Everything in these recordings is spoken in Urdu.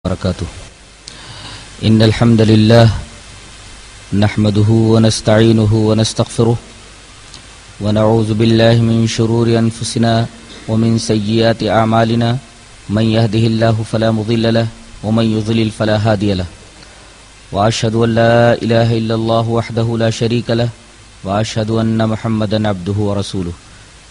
وبركاته. إن الحمد لله نحمده ونستعينه ونستغفره ونعوذ بالله من شرور أنفسنا ومن سيئات أعمالنا. من يهده الله فلا مضل له ومن يضلل فلا هادي له. وأشهد أن لا إله إلا الله وحده لا شريك له وأشهد أن محمدا عبده ورسوله.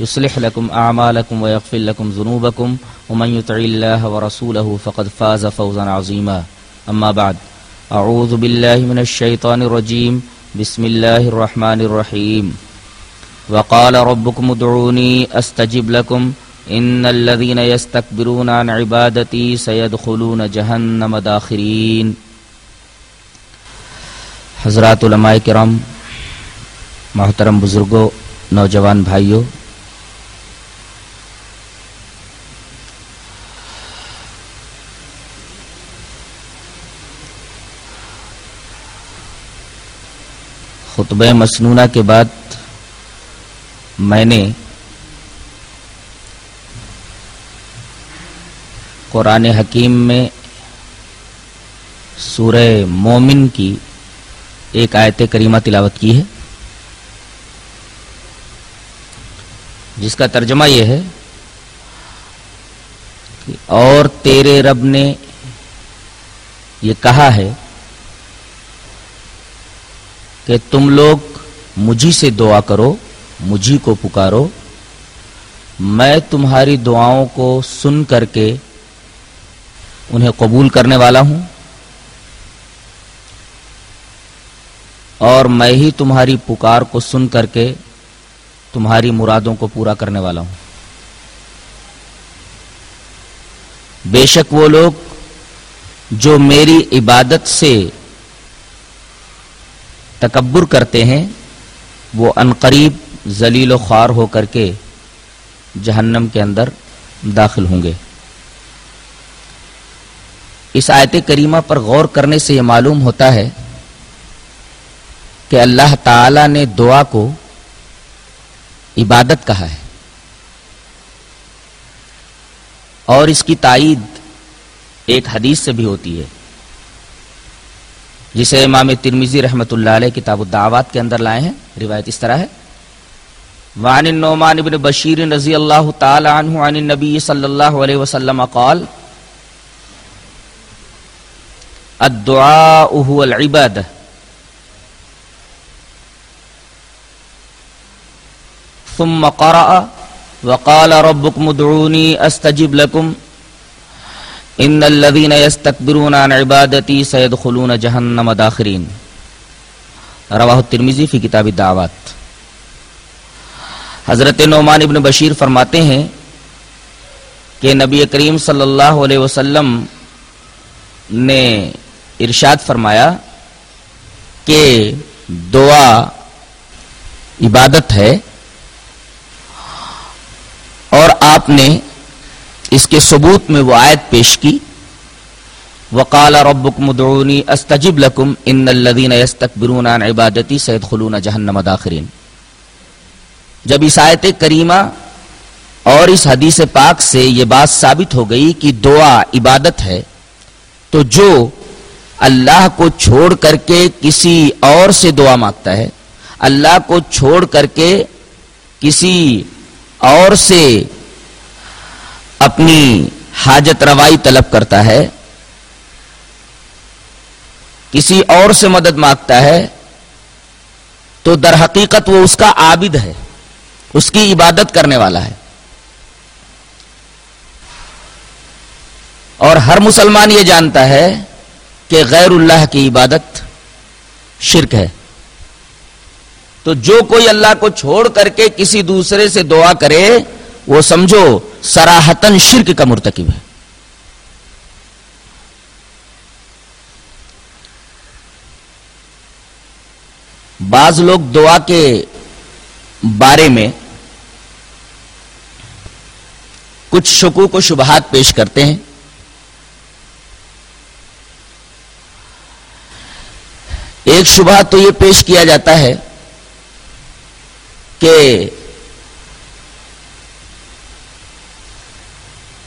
يصلح لكم أعمالكم ويغفر لكم ذنوبكم، ومن يطع الله ورسوله فقد فاز فوزا عظيما. أما بعد، أعوذ بالله من الشيطان الرجيم. بسم الله الرحمن الرحيم. وقال ربكم ادعوني أستجب لكم. إن الذين يستكبرون عن عبادتي سيدخلون جهنم داخرين. حضرات علماء کرام، محترم بزرگوں نوجوان بھائیوں خطبہ مسنونہ کے بعد میں نے قرآن حکیم میں سورہ مومن کی ایک آیت کریمہ تلاوت کی ہے۔ جس کا ترجمہ یہ ہے کہ اور تیرے رب نے یہ کہا ہے کہ تم لوگ مجھی سے دعا کرو، مجھی کو پکارو۔ میں تمہاری دعاؤں کو سن کر کے انہیں قبول کرنے والا ہوں۔ اور میں ہی تمہاری پکار کو سن کر کے تمہاری مرادوں کو پورا کرنے والا ہوں۔ بے شک وہ لوگ جو میری عبادت سے تکبر کرتے ہیں، وہ انقریب ذلیل و خوار ہو کر کے جہنم کے اندر داخل ہوں گے۔ اس آیت کریمہ پر غور کرنے سے یہ معلوم ہوتا ہے کہ اللہ تعالی نے دعا کو عبادت کہا ہے۔ اور اس کی تائید ایک حدیث سے بھی ہوتی ہے۔ جسے امام ترمیزی رحمت اللہ علیہ کتاب الدعوات کے اندر لائے ہیں، روایت اس طرح ہے۔ وعن النعمان بن بشیر رضی اللہ تعالی عنہ عن النبی صلی اللہ علیہ وسلم قال، الدعاء هو العبادة۔ ثم قرأ وقال ربكم ادعوني استجب لكم۔ ان الذين يستكبرون عن عبادتي سيدخلون جهنم داخرين رواہ الترمذی فی کتاب الدعوات حضرت نعمان ابن بشیر فرماتے ہیں کہ نبی کریم صلی اللہ علیہ وسلم نے ارشاد فرمایا کہ دعا عبادت ہے اور آپ نے اس کے ثبوت میں وہ آیت پیش کی۔ وقال ربکم ادعونی استجب لکم ان الذین یستکبرون عن عبادتی سیدخلون جہنم داخرین۔ جب اس آیت کریمہ اور اس حدیث پاک سے یہ بات ثابت ہو گئی کہ دعا عبادت ہے، تو جو اللہ کو چھوڑ کر کے کسی اور سے دعا مانگتا ہے، اللہ کو چھوڑ کر کے کسی اور سے اپنی حاجت روائی طلب کرتا ہے، کسی اور سے مدد مانگتا ہے، تو در حقیقت وہ اس کا عابد ہے، اس کی عبادت کرنے والا ہے۔ اور ہر مسلمان یہ جانتا ہے کہ غیر اللہ کی عبادت شرک ہے۔ تو جو کوئی اللہ کو چھوڑ کر کے کسی دوسرے سے دعا کرے وہ سمجھو سراہتن شرک کا مرتکب ہے۔ بعض لوگ دعا کے بارے میں کچھ شکوک و شبہات پیش کرتے ہیں۔ ایک شبہ تو یہ پیش کیا جاتا ہے کہ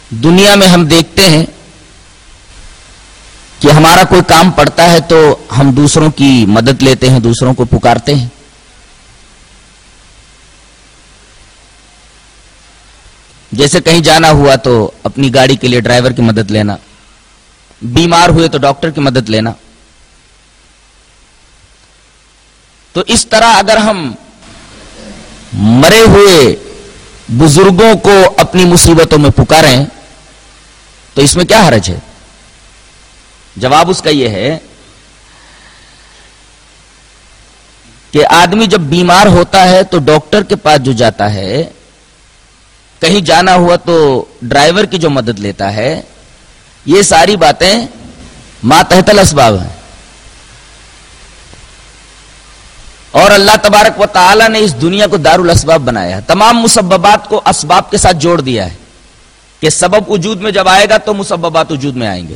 دنیا میں ہم دیکھتے ہیں کہ ہمارا کوئی کام پڑتا ہے تو ہم دوسروں کی مدد لیتے ہیں، دوسروں کو پکارتے ہیں۔ جیسے کہیں جانا ہوا تو اپنی گاڑی کے لیے ڈرائیور کی مدد لینا، بیمار ہوئے تو ڈاکٹر کی مدد لینا۔ تو اس طرح اگر ہم مرے ہوئے بزرگوں کو اپنی مصیبتوں میں پکاریں تو اس میں کیا حرج ہے؟ جواب اس کا یہ ہے کہ آدمی جب بیمار ہوتا ہے تو ڈاکٹر کے پاس جو جاتا ہے، کہیں جانا ہوا تو ڈرائیور کی جو مدد لیتا ہے، یہ ساری باتیں ماتحت الاسباب ہیں۔ اور اللہ تبارک و تعالی نے اس دنیا کو دار الاسباب بنایا ہے۔ تمام مسببات کو اسباب کے ساتھ جوڑ دیا ہے۔ کہ سبب وجود میں جب آئے گا تو مسببات وجود میں آئیں گے۔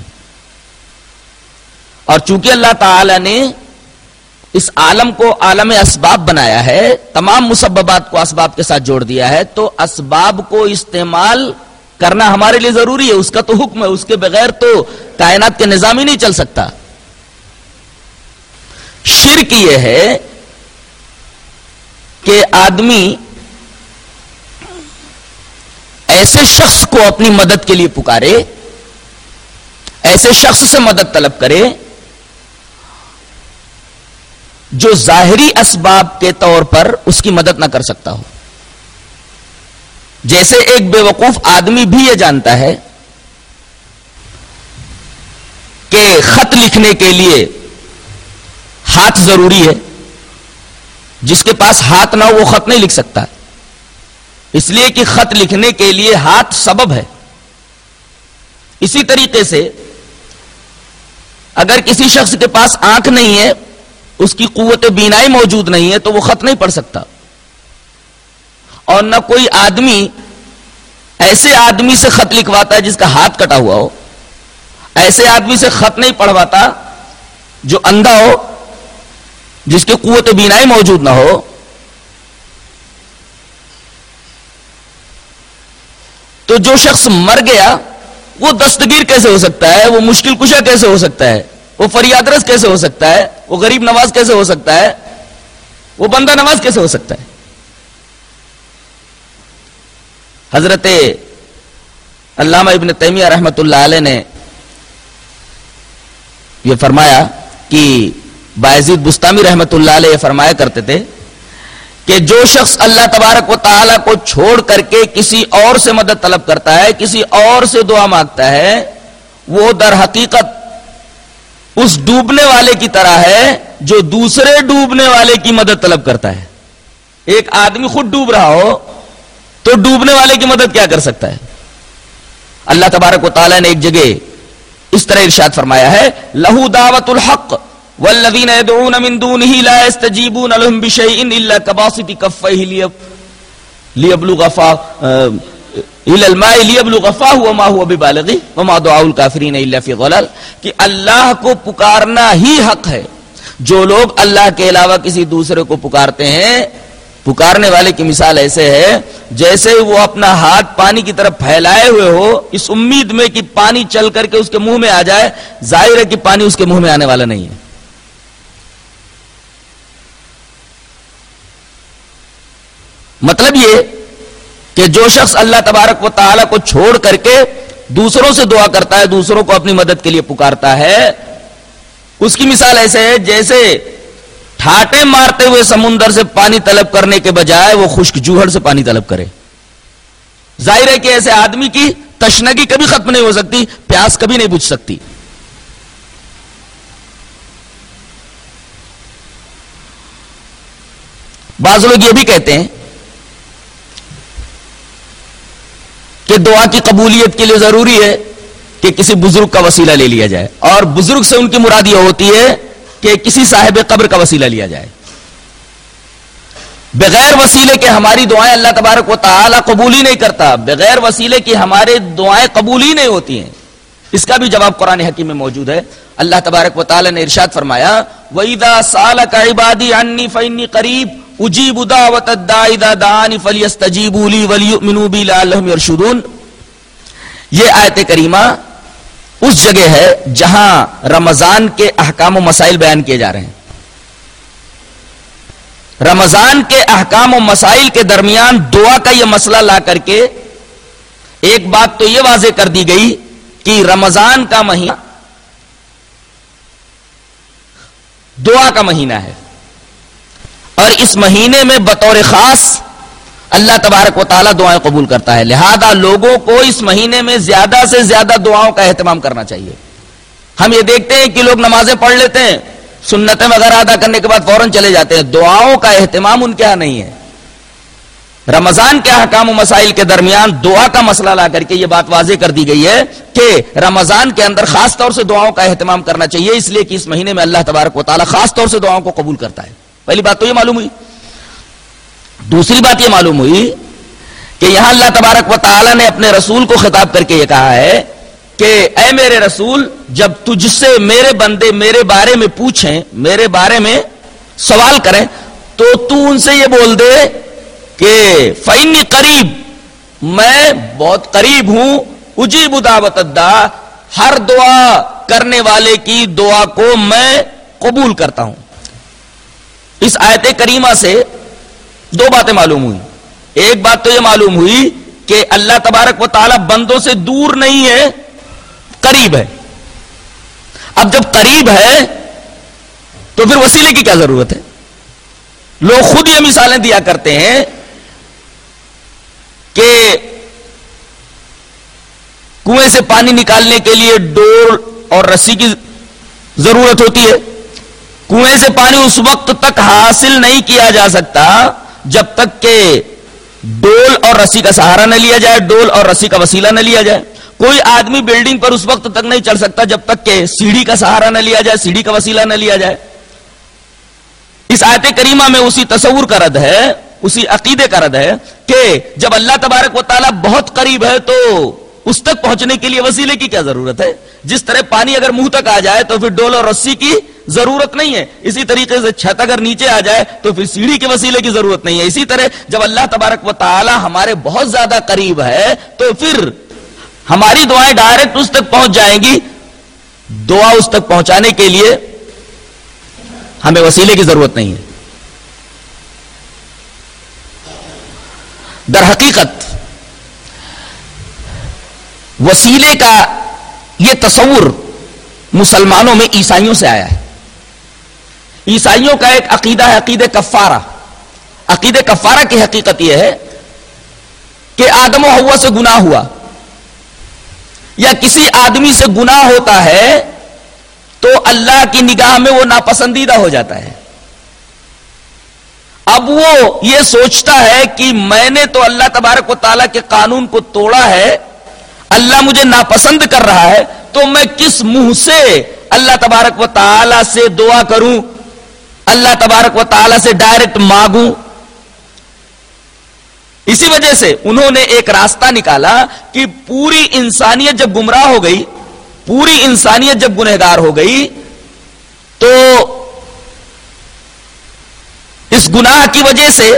اور چونکہ اللہ تعالی نے اس عالم کو عالم اسباب بنایا ہے، تمام مسببات کو اسباب کے ساتھ جوڑ دیا ہے، تو اسباب کو استعمال کرنا ہمارے لیے ضروری ہے۔ اس کا تو حکم ہے، اس کے بغیر تو کائنات کے نظام ہی نہیں چل سکتا۔ شرک یہ ہے کہ آدمی ایسے شخص کو اپنی مدد کے لیے پکارے، ایسے شخص سے مدد طلب کرے جو ظاہری اسباب کے طور پر اس کی مدد نہ کر سکتا ہو۔ جیسے ایک بے وقوف آدمی بھی یہ جانتا ہے کہ خط لکھنے کے لیے ہاتھ ضروری ہے، جس کے پاس ہاتھ نہ ہو وہ خط نہیں لکھ سکتا۔ اس لیے کہ خط لکھنے کے لیے ہاتھ سبب ہے۔ اسی طریقے سے اگر کسی شخص کے پاس آنکھ نہیں ہے، اس کی قوت بینائی موجود نہیں ہے، تو وہ خط نہیں پڑھ سکتا۔ اور نہ کوئی آدمی ایسے آدمی سے خط لکھواتا ہے جس کا ہاتھ کٹا ہوا ہو۔ ایسے آدمی سے خط نہیں پڑھواتا جو اندھا ہو، جس کی قوت بینائی موجود نہ ہو۔ تو جو شخص مر گیا، وہ دستگیر کیسے ہو سکتا ہے؟ وہ مشکل کشا کیسے ہو سکتا ہے؟ وہ فریاد رس کیسے ہو سکتا ہے؟ وہ غریب نواز کیسے ہو سکتا ہے؟ وہ بندہ نواز کیسے ہو سکتا ہے؟ حضرت علامہ ابن تیمیہ رحمت اللہ علیہ نے یہ فرمایا کہ باعزید بستانی رحمت اللہ علیہ یہ فرمایا کرتے تھے کہ جو شخص اللہ تبارک و تعالی کو چھوڑ کر کے کسی اور سے مدد طلب کرتا ہے، کسی اور سے دعا مانگتا ہے، وہ در حقیقت اس ڈوبنے والے کی طرح ہے جو دوسرے ڈوبنے والے کی مدد طلب کرتا ہے۔ ایک آدمی خود ڈوب رہا ہو تو ڈوبنے والے کی مدد کیا کر سکتا ہے؟ اللہ تبارک و تعالیٰ نے ایک جگہ اس طرح ارشاد فرمایا ہے لہو دعوت الحق والذین يدعون من دونه لا يستجيبون لهم بشيء الا كباسط كفيه ليبلغ فا کہ اللہ کو پکارنا ہی حق ہے۔ جو لوگ اللہ کے علاوہ کسی دوسرے کو پکارتے ہیں، پکارنے والے کی مثال ایسے ہے، جیسے وہ اپنا ہاتھ پانی کی طرف پھیلائے ہوئے ہو، اس امید میں کہ پانی چل کر کے اس کے منہ میں آ جائے، ظاہر ہے کہ پانی اس کے منہ میں آنے والا نہیں ہے۔ مطلب یہ کہ جو شخص اللہ تبارک و تعالی کو چھوڑ کر کے دوسروں سے دعا کرتا ہے، دوسروں کو اپنی مدد کے لیے پکارتا ہے، اس کی مثال ایسے ہے جیسے ٹھاٹے مارتے ہوئے سمندر سے پانی طلب کرنے کے بجائے وہ خشک جوہر سے پانی طلب کرے۔ ظاہر ہے کہ ایسے آدمی کی تشنگی کبھی ختم نہیں ہو سکتی، پیاس کبھی نہیں بجھ سکتی۔ بعض لوگ یہ بھی کہتے ہیں کہ دعا کی قبولیت کے لیے ضروری ہے کہ کسی بزرگ کا وسیلہ لے لیا جائے اور بزرگ سے ان کی مراد یہ ہوتی ہے کہ کسی صاحب قبر کا وسیلہ لیا جائے۔ بغیر وسیلے کے ہماری دعائیں اللہ تبارک و تعالی قبول ہی نہیں کرتا، بغیر وسیلے کی ہمارے دعائیں قبول ہی نہیں ہوتی ہیں۔ اس کا بھی جواب قرآن حکیم میں موجود ہے۔ اللہ تبارک و تعالی نے ارشاد فرمایا، وَإِذَا سَالَكَ عِبَادِي عَنِّي فَإِنِّي قَرِيبٌ اُجِيبُ دَعْوَةَ الدَّاعِ إِذَا دَعَانِ فَلْيَسْتَجِيبُوا لِي وَلْيُؤْمِنُوا بِي لَعَلَّهُمْ يَرْشُدُونَ یہ آیت کریمہ اس جگہ ہے جہاں رمضان کے احکام و مسائل بیان کیے جا رہے ہیں۔ رمضان کے احکام و مسائل کے درمیان دعا کا یہ مسئلہ لا کر کے ایک بات تو یہ واضح کر دی گئی کہ رمضان کا مہینہ دعا کا مہینہ ہے۔ اور اس مہینے میں بطور خاص اللہ تبارک و تعالیٰ دعائیں قبول کرتا ہے۔ لہذا لوگوں کو اس مہینے میں زیادہ سے زیادہ دعاؤں کا اہتمام کرنا چاہیے۔ ہم یہ دیکھتے ہیں کہ لوگ نمازیں پڑھ لیتے ہیں، سنتیں وغیرہ ادا کرنے کے بعد فوراً چلے جاتے ہیں۔ دعاؤں کا اہتمام ان کے یہاں نہیں ہے۔ رمضان کے حکام و مسائل کے درمیان دعا کا مسئلہ لا کر کے یہ بات واضح کر دی گئی ہے کہ رمضان کے اندر خاص طور سے دعاؤں کا اہتمام کرنا چاہیے۔ اس لیے کہ اس مہینے میں اللہ تبارک و تعالیٰ خاص طور سے دعاؤں کو قبول کرتا ہے۔ پہلی بات تو یہ معلوم ہوئی۔ دوسری بات یہ معلوم ہوئی کہ یہاں اللہ تبارک و تعالیٰ نے اپنے رسول کو خطاب کر کے یہ کہا ہے کہ اے میرے رسول، جب تجھ سے میرے بندے میرے بارے میں پوچھیں، میرے بارے میں سوال کریں، تو تو ان سے یہ بول دے کہ فینی قریب میں بہت قریب ہوں، اجیب دعوت دا ہر دعا کرنے والے کی دعا کو میں قبول کرتا ہوں۔ اس آیت کریمہ سے دو باتیں معلوم ہوئی۔ ایک بات تو یہ معلوم ہوئی کہ اللہ تبارک و تعالی بندوں سے دور نہیں ہے، قریب ہے۔ اب جب قریب ہے، تو پھر وسیلے کی کیا ضرورت ہے؟ لوگ خود یہ مثالیں دیا کرتے ہیں کہ کنویں سے پانی نکالنے کے لیے ڈور اور رسی کی ضرورت ہوتی ہے۔ کنویں سے پانی اس وقت تک حاصل نہیں کیا جا سکتا جب تک کہ ڈول اور رسی کا سہارا نہ لیا جائے، ڈول اور رسی کا وسیلہ نہ لیا جائے۔ کوئی آدمی بلڈنگ پر اس وقت تک نہیں چل سکتا جب تک کہ سیڑھی کا سہارا نہ لیا جائے، سیڑھی کا وسیلہ نہ لیا جائے۔ اس آیت کریمہ میں اسی تصور کا رد ہے، اسی عقیدے کا رد ہے کہ جب اللہ تبارک و تعالیٰ بہت قریب ہے تو اس تک پہنچنے کے لیے وسیلے کی کیا ضرورت ہے؟ جس طرح پانی اگر منہ تک آ جائے تو پھر ڈول اور رسی کی ضرورت نہیں ہے۔ اسی طریقے سے چھت اگر نیچے آ جائے تو پھر سیڑھی کے وسیلے کی ضرورت نہیں ہے۔ اسی طرح جب اللہ تبارک و تعالیٰ ہمارے بہت زیادہ قریب ہے تو پھر ہماری دعائیں ڈائریکٹ اس تک پہنچ جائیں گی۔ دعا اس تک پہنچانے کے لیے ہمیں وسیلے کی ضرورت نہیں ہے۔ در حقیقت وسیلے کا یہ تصور مسلمانوں میں عیسائیوں سے آیا ہے۔ عیسائیوں کا ایک عقیدہ ہے عقید کفارہ۔ عقید کفارہ کی حقیقت یہ ہے کہ آدم و ہوا سے گناہ ہوا۔ یا کسی آدمی سے گناہ ہوتا ہے تو اللہ کی نگاہ میں وہ ناپسندیدہ ہو جاتا ہے۔ اب وہ یہ سوچتا ہے کہ میں نے تو اللہ تبارک و تعالیٰ کے قانون کو توڑا ہے، اللہ مجھے ناپسند کر رہا ہے، تو میں کس منہ سے اللہ تبارک و تعالیٰ سے دعا کروں؟ اللہ تبارک و تعالیٰ سے ڈائریکٹ مانگوں۔ اسی وجہ سے انہوں نے ایک راستہ نکالا کہ پوری انسانیت جب گمراہ ہو گئی، پوری انسانیت جب گنہگار ہو گئی، تو اس گناہ کی وجہ سے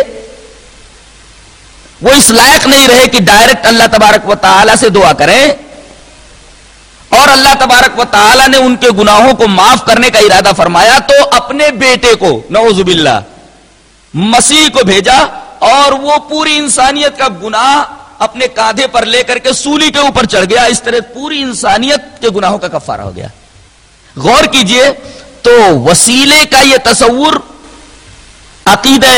وہ اس لائق نہیں رہے کہ ڈائریکٹ اللہ تبارک و تعالی سے دعا کریں۔ اور اللہ تبارک و تعالی نے ان کے گناہوں کو معاف کرنے کا ارادہ فرمایا تو اپنے بیٹے کو، نعوذ باللہ، مسیح کو بھیجا اور وہ پوری انسانیت کا گناہ اپنے کاندھے پر لے کر کے سولی کے اوپر چڑھ گیا۔ اس طرح پوری انسانیت کے گناہوں کا کفارہ ہو گیا۔ غور کیجیے تو وسیلے کا یہ تصور، عقیدہ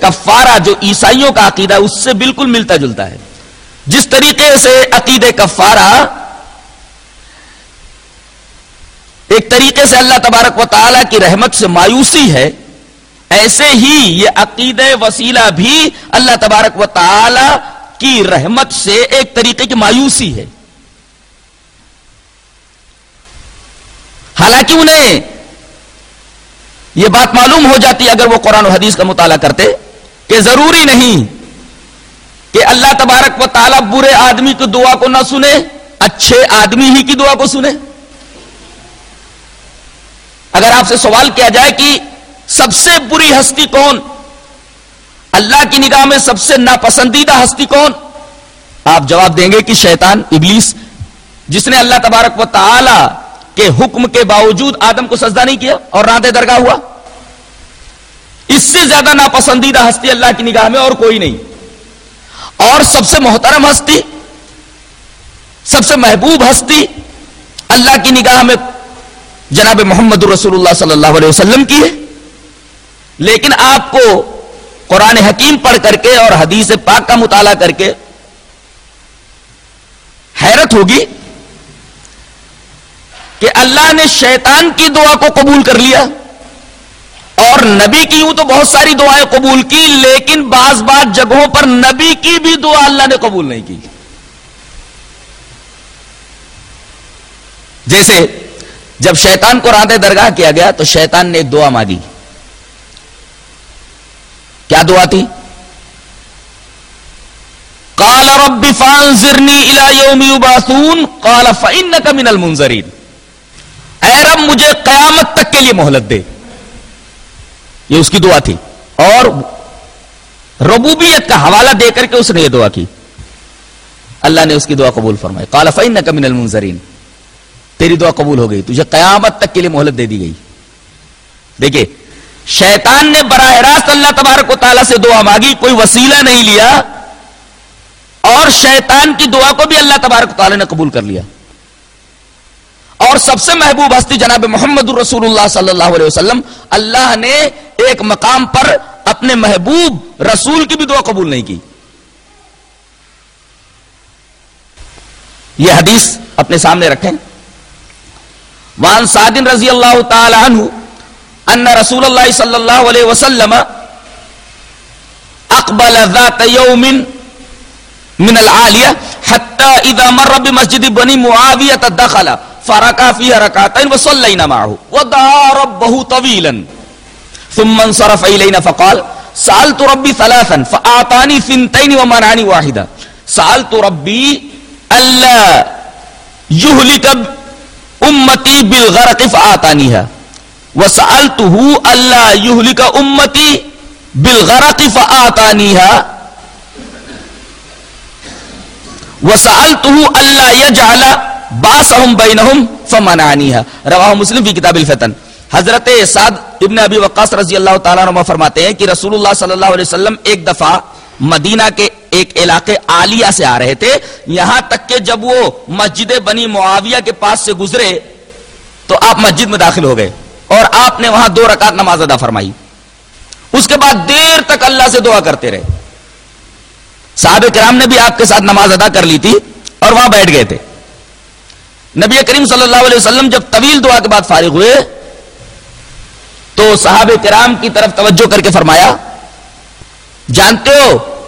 کفارہ جو عیسائیوں کا عقیدہ، اس سے بالکل ملتا جلتا ہے۔ جس طریقے سے عقید کفارہ ایک طریقے سے اللہ تبارک و تعالی کی رحمت سے مایوسی ہے، ایسے ہی یہ عقید وسیلہ بھی اللہ تبارک و تعالی کی رحمت سے ایک طریقے کی مایوسی ہے۔ حالانکہ انہیں یہ بات معلوم ہو جاتی اگر وہ قرآن و حدیث کا مطالعہ کرتے کہ ضروری نہیں کہ اللہ تبارک و تعالیٰ برے آدمی کی دعا کو نہ سنے، اچھے آدمی ہی کی دعا کو سنے۔ اگر آپ سے سوال کیا جائے کہ سب سے بری ہستی کون؟ اللہ کی نگاہ میں سب سے ناپسندیدہ ہستی کون؟ آپ جواب دیں گے کہ شیطان، ابلیس، جس نے اللہ تبارک و تعالی کے حکم کے باوجود آدم کو سجدہ نہیں کیا اور رانتے درگاہ ہوا؟ اس سے زیادہ ناپسندیدہ ہستی اللہ کی نگاہ میں اور کوئی نہیں۔ اور سب سے محترم ہستی، سب سے محبوب ہستی اللہ کی نگاہ میں جناب محمد رسول اللہ صلی اللہ علیہ وسلم کی ہے۔ لیکن آپ کو قرآن حکیم پڑھ کر کے اور حدیث پاک کا مطالعہ کر کے حیرت ہوگی کہ اللہ نے شیطان کی دعا کو قبول کر لیا اور نبی کی یوں تو بہت ساری دعائیں قبول کی، لیکن بعض بعض جگہوں پر نبی کی بھی دعا اللہ نے قبول نہیں کی۔ جیسے جب شیطان کو رات درگاہ کیا گیا تو شیطان نے ایک دعا مانگی۔ کیا دعا تھی؟ کال رب فانظرنی الى یوم یبعثون، قال فانک من المنظرین اے رب، مجھے قیامت تک کے لیے مہلت دے۔ یہ اس کی دعا تھی۔ اور ربوبیت کا حوالہ دے کر کے اس نے یہ دعا کی۔ اللہ نے اس کی دعا قبول فرمائی۔ قال فانک من المنظرین تیری دعا قبول ہو گئی، تجھے قیامت تک کے لیے مہلت دے دی گئی۔ دیکھیے، شیطان نے براہ راست اللہ تبارک و تعالیٰ سے دعا مانگی، کوئی وسیلہ نہیں لیا، اور شیطان کی دعا کو بھی اللہ تبارک و تعالیٰ نے قبول کر لیا۔ اور سب سے محبوب ہستی جناب محمد الرسول اللہ صلی اللہ علیہ وسلم، اللہ نے ایک مقام پر اپنے محبوب رسول کی بھی دعا قبول نہیں کی۔ یہ حدیث اپنے سامنے رکھیں۔ وان سعد رضی اللہ تعالی عنہ ان رسول اللہ صلی اللہ علیہ وسلم اقبل ذات يوم من العالیہ حتى اذا مر بمسجد بنی معاویة دخل فرکا فیها رکعتين وصلینا معه ودعا ربه طویلا ثم انصرف الینا فقال، سألت ربی ثلاثا فآتانی ثنتين ومنعني واحدا، سألت ربی اللہ یهلک امتی بالغرق فآتانیها وسألته اللہ یهلك امتی بالغرق فآتانیها وسألته اللہ يجعل باسهم بينهم فمنعنيها رواہ مسلم فی کتاب الفتن. حضرت سعد ابن ابی وقاص رضی اللہ تعالیٰ عنہ فرماتے ہیں کہ رسول اللہ صلی اللہ علیہ وسلم ایک دفعہ مدینہ کے ایک علاقے عالیہ سے آ رہے تھے۔ یہاں تک کہ جب وہ مسجد بنی معاویہ کے پاس سے گزرے تو آپ مسجد میں داخل ہو گئے اور آپ نے وہاں دو رکعت نماز ادا فرمائی۔ اس کے بعد دیر تک اللہ سے دعا کرتے رہے۔ صاحب کرام نے بھی آپ کے ساتھ نماز ادا کر لی تھی اور وہاں بیٹھ گئے تھے۔ نبی کریم صلی اللہ علیہ وسلم جب طویل دعا کے بعد فارغ ہوئے تو صحابہ کرام کی طرف توجہ کر کے فرمایا جانتے ہو؟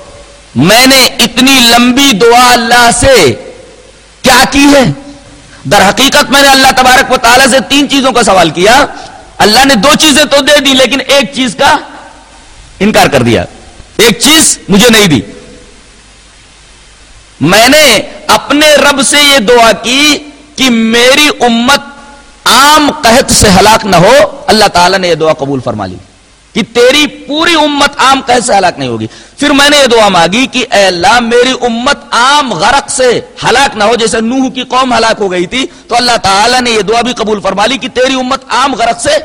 میں نے اتنی لمبی دعا اللہ سے کیا کی ہے؟ در حقیقت میں نے اللہ تبارک و تعالیٰ سے تین چیزوں کا سوال کیا۔ اللہ نے دو چیزیں تو دے دی، لیکن ایک چیز کا انکار کر دیا۔ ایک چیز مجھے نہیں دی۔ میں نے اپنے رب سے یہ دعا کی کہ میری امت عام قحط سے ہلاک نہ ہو۔ اللہ تعالیٰ نے یہ دعا قبول فرما لی۔ کہ تیری پوری امت عام قحط سے ہلاک نہیں ہوگی؟ پھر میں نے یہ دعا مانگی کہ اے اللہ، میری امت عام غرق سے ہلاک نہ ہو، جیسے نوح کی قوم ہلاک ہو گئی تھی، تو اللہ تعالیٰ نے یہ دعا بھی قبول فرما لی کہ تیری امت عام غرق سے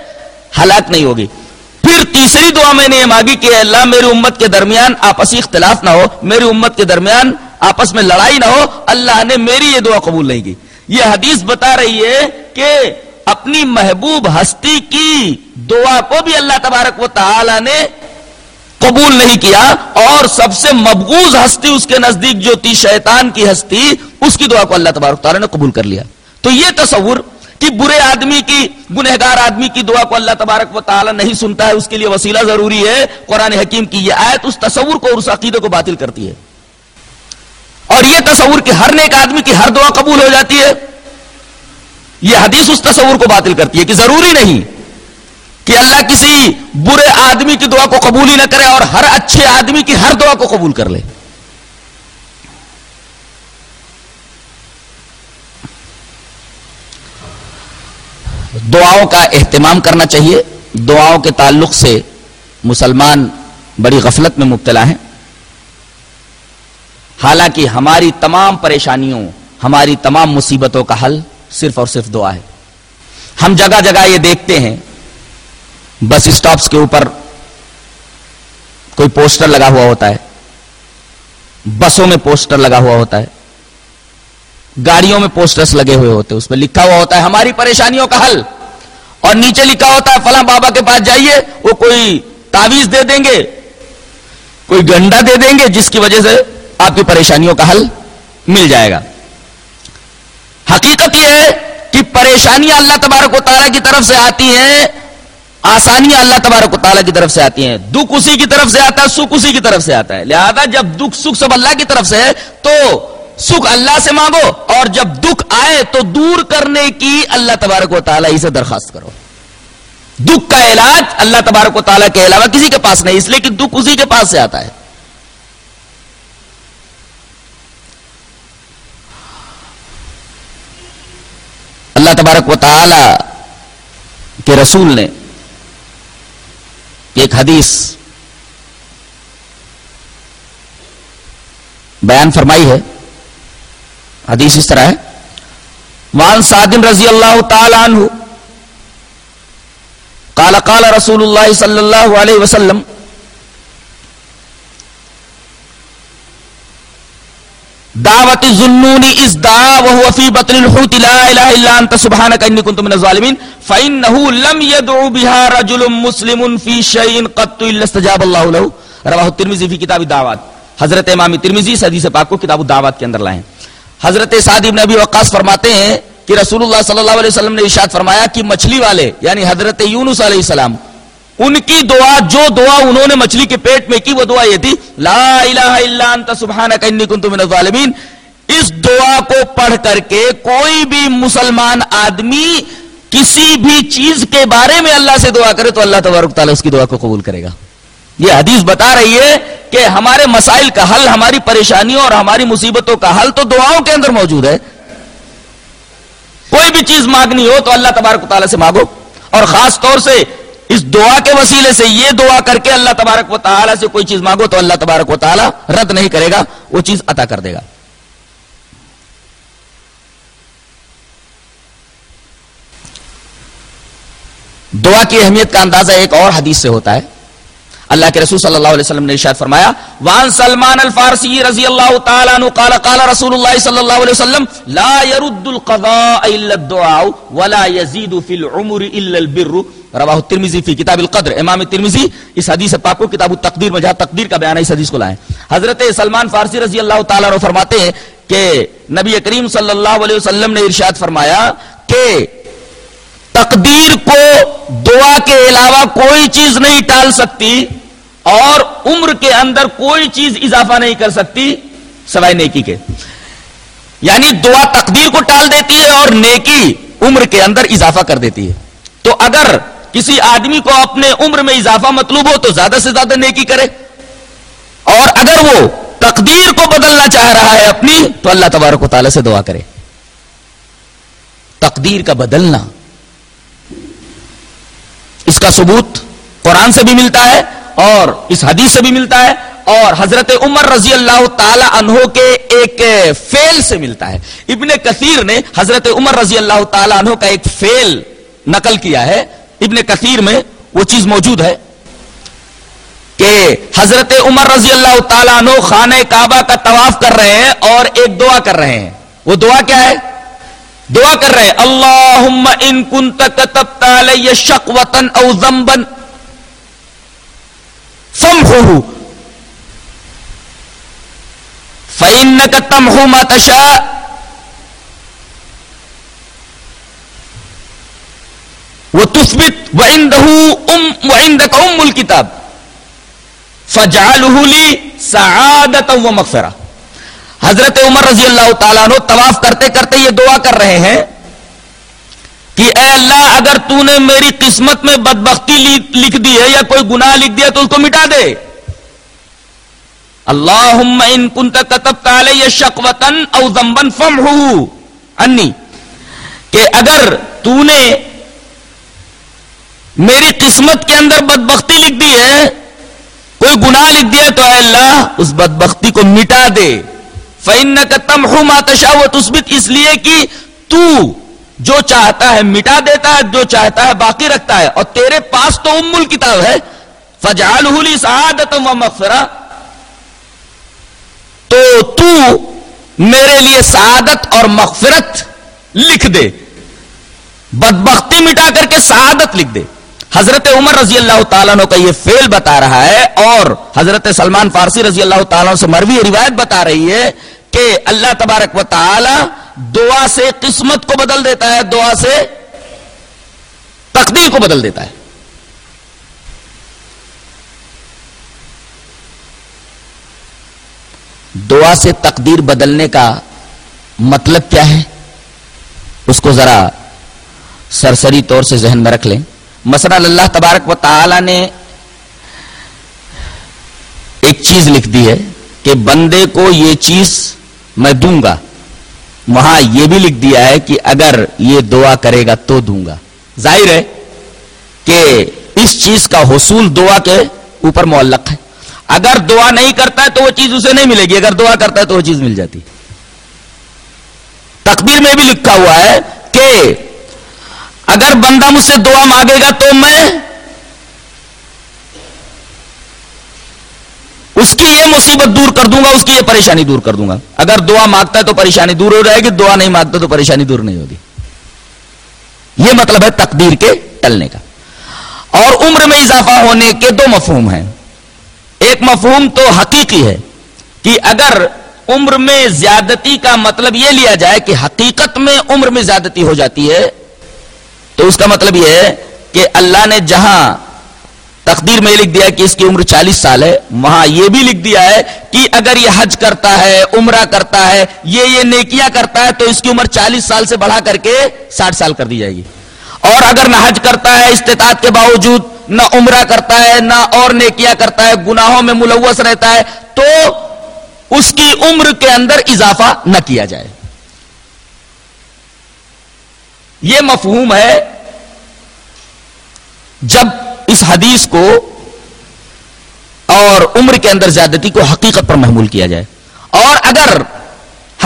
ہلاک نہیں ہوگی۔ پھر تیسری دعا میں نے یہ مانگی کہ اے اللہ، میری امت کے درمیان آپسی اختلاف نہ ہو، میری امت کے درمیان آپس میں لڑائی نہ ہو، اللہ نے میری یہ دعا قبول نہیں کی۔ یہ حدیث بتا رہی ہے کہ اپنی محبوب ہستی کی دعا کو بھی اللہ تبارک و تعالی نے قبول نہیں کیا اور سب سے مبغوز ہستی اس کے نزدیک جو تھی شیطان کی ہستی، اس کی دعا کو اللہ تبارک تعالیٰ نے قبول کر لیا۔ تو یہ تصور کہ برے آدمی کی، گنہگار آدمی کی دعا کو اللہ تبارک و تعالیٰ نہیں سنتا ہے، اس کے لیے وسیلہ ضروری ہے۔ قرآن حکیم کی یہ آیت اس تصور کو اور اس عقیدے کو باطل کرتی ہے۔ اور یہ تصور کہ ہر نیک آدمی کی ہر دعا قبول ہو جاتی ہے۔ یہ حدیث اس تصور کو باطل کرتی ہے کہ ضروری نہیں کہ اللہ کسی برے آدمی کی دعا کو قبول ہی نہ کرے اور ہر اچھے آدمی کی ہر دعا کو قبول کر لے۔ دعاؤں کا اہتمام کرنا چاہیے۔ دعاؤں کے تعلق سے مسلمان بڑی غفلت میں مبتلا ہیں۔ حالانکہ ہماری تمام پریشانیوں، ہماری تمام مصیبتوں کا حل صرف اور صرف دعا ہے۔ ہم جگہ جگہ یہ دیکھتے ہیں، بس اسٹاپس کے اوپر کوئی پوسٹر لگا ہوا ہوتا ہے، بسوں میں پوسٹر لگا ہوا ہوتا ہے، گاڑیوں میں پوسٹرز لگے ہوئے ہوتے ہیں، اس پہ لکھا ہوا ہوتا ہے، ہماری پریشانیوں کا حل۔ اور نیچے لکھا ہوتا ہے، فلاں بابا کے پاس جائیے، وہ کوئی تعویذ دے دیں گے، کوئی گنڈا دے دیں گے، جس کی وجہ سے آپ کی پریشانیوں کا حل مل جائے گا۔ حقیقت یہ ہے کہ پریشانیاں اللہ تبارک و تعالیٰ کی طرف سے آتی ہیں، آسانیاں اللہ تبارک و تعالیٰ کی طرف سے آتی ہیں۔ دکھ اسی کی طرف سے آتا ہے، سکھ اسی کی طرف سے آتا ہے۔ لہذا جب دکھ، سکھ سب اللہ کی طرف سے ہے، تو سکھ اللہ سے مانگو اور جب دکھ آئے تو دور کرنے کی اللہ تبارک و تعالیٰ ہی سے درخواست کرو۔ دکھ کا علاج اللہ تبارک و تعالیٰ کے علاوہ کسی کے پاس نہیں، اس لیے کہ دکھ اسی کے پاس سے آتا ہے۔ اللہ تبارک و تعالی کے رسول نے ایک حدیث بیان فرمائی ہے۔ حدیث اس طرح ہے۔ وان سعدن رضی اللہ تعالی عنہ قال قال رسول اللہ صلی اللہ علیہ وسلم دعوت الظنون اس دعا وهو في بطن الحوت لا اله الا انت سبحانك اني كنت من الظالمين فانه لم يدعو بها رجل مسلم في شيء قط الا استجاب الله له. رواه الترمذي في كتاب الدعوات حضرت امام ترمذی اس حدیث پاک کو کتاب الدعوات کے اندر لائے حضرت سعد ابن ابی وقاص فرماتے ہیں کہ رسول اللہ صلی اللہ علیہ وسلم نے ارشاد فرمایا کہ مچھلی والے یعنی حضرت یونس علیہ السلام ان کی دعا، جو دعا انہوں نے مچھلی کے پیٹ میں کی، وہ دعا یہ تھی، لا الہ الا انت سبحانک انی کنت من الظالمین۔ اس دعا کو پڑھ کر کے کوئی بھی مسلمان آدمی کسی بھی چیز کے بارے میں اللہ سے دعا کرے تو اللہ تبارک تعالیٰ اس کی دعا کو قبول کرے گا۔ یہ حدیث بتا رہی ہے کہ ہمارے مسائل کا حل، ہماری پریشانیوں اور ہماری مصیبتوں کا حل تو دعاؤں کے اندر موجود ہے۔ کوئی بھی چیز مانگنی ہو تو اللہ تبارک تعالیٰ سے مانگو۔ اور خاص طور سے اس دعا کے وسیلے سے یہ دعا کر کے اللہ تبارک و تعالیٰ سے کوئی چیز مانگو تو اللہ تبارک و تعالیٰ رد نہیں کرے گا، وہ چیز عطا کر دے گا۔ دعا کی اہمیت کا اندازہ ایک اور حدیث سے ہوتا ہے۔ اللہ کے رسول صلی اللہ علیہ وسلم نے ارشاد فرمایا وان سلمان الفارسی رضی اللہ تعالیٰ عنہ قال قال رسول اللہ صلی اللہ علیہ وسلم، لا يرد القضاء الا الدعاء ولا يزيد في العمر الا البر. رواہ الترمذی فی کتاب القدر، امام ترمذی اس حدیث پاک کو کتاب التقدیر میں جہاں تقدیر کا بیان ہے، اس حدیث کو لائیں۔ حضرت سلمان فارسی رضی اللہ تعالیٰ عنہ فرماتے ہیں کہ نبی کریم صلی اللہ علیہ وسلم نے ارشاد فرمایا کہ تقدیر کو دعا کے علاوہ کوئی چیز نہیں ٹال سکتی۔ اور عمر کے اندر کوئی چیز اضافہ نہیں کر سکتی سوائے نیکی کے۔ یعنی دعا تقدیر کو ٹال دیتی ہے اور نیکی عمر کے اندر اضافہ کر دیتی ہے۔ تو اگر کسی آدمی کو اپنے عمر میں اضافہ مطلوب ہو تو زیادہ سے زیادہ نیکی کرے۔ اور اگر وہ تقدیر کو بدلنا چاہ رہا ہے اپنی تو اللہ تبارک و تعالی سے دعا کرے۔ تقدیر کا بدلنا۔ اس کا ثبوت قرآن سے بھی ملتا ہے۔ اور اس حدیث سے بھی ملتا ہے اور حضرت عمر رضی اللہ تعالی عنہ کے ایک فیل سے ملتا ہے۔ ابن کثیر نے حضرت عمر رضی اللہ تعالی عنہ کا ایک فیل نقل کیا ہے۔ ابن کثیر میں وہ چیز موجود ہے کہ حضرت عمر رضی اللہ تعالیٰ عنہ خانہ کعبہ کا طواف کر رہے ہیں اور ایک دعا کر رہے ہیں۔ وہ دعا کیا ہے؟ دعا کر رہے ہیں۔ اللہم ان کنت کتبت علی شقوتا او ذنبا فمحوه فإنك تمحو ما تشاء. وہ تثبت و عندك ام الكتاب. فجعله لي سعادة و مغفرہ حضرت عمر رضی اللہ تعالیٰ طواف کرتے کرتے یہ دعا کر رہے ہیں کہ اے اللہ، اگر تو نے میری قسمت میں بدبختی لکھ دی ہے یا کوئی گناہ لکھ دیا تو اس کو مٹا دے۔ اللہ ان کنت کتب علی شکوتن او ذنبن فم انی، کہ اگر تو نے میری قسمت کے اندر بدبختی لکھ دی ہے، کوئی گناہ لکھ دیا تو اے اللہ، اس بدبختی کو مٹا دے۔ فن کا تم ہوں ماتشا وہ تسبت اس لیے کہ تو جو چاہتا ہے مٹا دیتا ہے، جو چاہتا ہے باقی رکھتا ہے۔ اور تیرے پاس تو ام کتاب ہے۔ فجال ہولی سعادت و مغفرہ۔ تو تو میرے لیے سعادت اور مغفرت لکھ دے۔ بدبختی مٹا کر کے سعادت لکھ دے۔ حضرت عمر رضی اللہ تعالیٰ کا یہ فیل بتا رہا ہے۔ اور حضرت سلمان فارسی رضی اللہ تعالیٰ سے مروی روایت بتا رہی ہے کہ اللہ تبارک و تعالی دعا سے قسمت کو بدل دیتا ہے، دعا سے تقدیر کو بدل دیتا ہے۔ دعا سے تقدیر بدلنے کا مطلب کیا ہے؟ اس کو ذرا سرسری طور سے ذہن میں رکھ لیں۔ مثلا اللہ تبارک و تعالی نے ایک چیز لکھ دی ہے کہ بندے کو یہ چیز میں دوں گا۔ وہاں یہ بھی لکھ دیا ہے کہ اگر یہ دعا کرے گا تو دوں گا۔ ظاہر ہے کہ اس چیز کا حصول دعا کے اوپر معلق ہے۔ اگر دعا نہیں کرتا ہے تو وہ چیز اسے نہیں ملے گی۔ اگر دعا کرتا ہے تو وہ چیز مل جاتی۔ تقدیر میں بھی لکھا ہوا ہے کہ اگر بندہ مجھ سے دعا مانگے گا تو میں اس کی یہ مصیبت دور کر دوں گا، اس کی یہ پریشانی دور کر دوں گا۔ اگر دعا مانگتا ہے تو پریشانی دور ہو جائے گی، دعا نہیں مانگتا تو پریشانی دور نہیں ہوگی۔ یہ مطلب ہے تقدیر کے ٹلنے کا۔ اور عمر میں اضافہ ہونے کے دو مفہوم ہیں۔ ایک مفہوم تو حقیقی ہے کہ اگر عمر میں زیادتی کا مطلب یہ لیا جائے کہ حقیقت میں عمر میں زیادتی ہو جاتی ہے، تو اس کا مطلب یہ ہے کہ اللہ نے جہاں تقدیر میں لکھ دیا کہ اس کی عمر چالیس سال ہے۔ وہاں یہ بھی لکھ دیا ہے کہ اگر یہ حج کرتا ہے، عمرہ کرتا ہے، یہ یہ نیکیاں کرتا ہے، تو اس کی عمر چالیس سال سے بڑھا کر کے ساٹھ سال کر دی جائے گی۔ اور اگر نہ حج کرتا ہے، استطاعت کے باوجود نہ عمرہ کرتا ہے، نہ اور نیکیاں کرتا ہے، گناہوں میں ملوث رہتا ہے، تو اس کی عمر کے اندر اضافہ نہ کیا جائے۔ یہ مفہوم ہے، جب اس حدیث کو اور عمر کے اندر زیادتی کو حقیقت پر محمول کیا جائے۔ اور اگر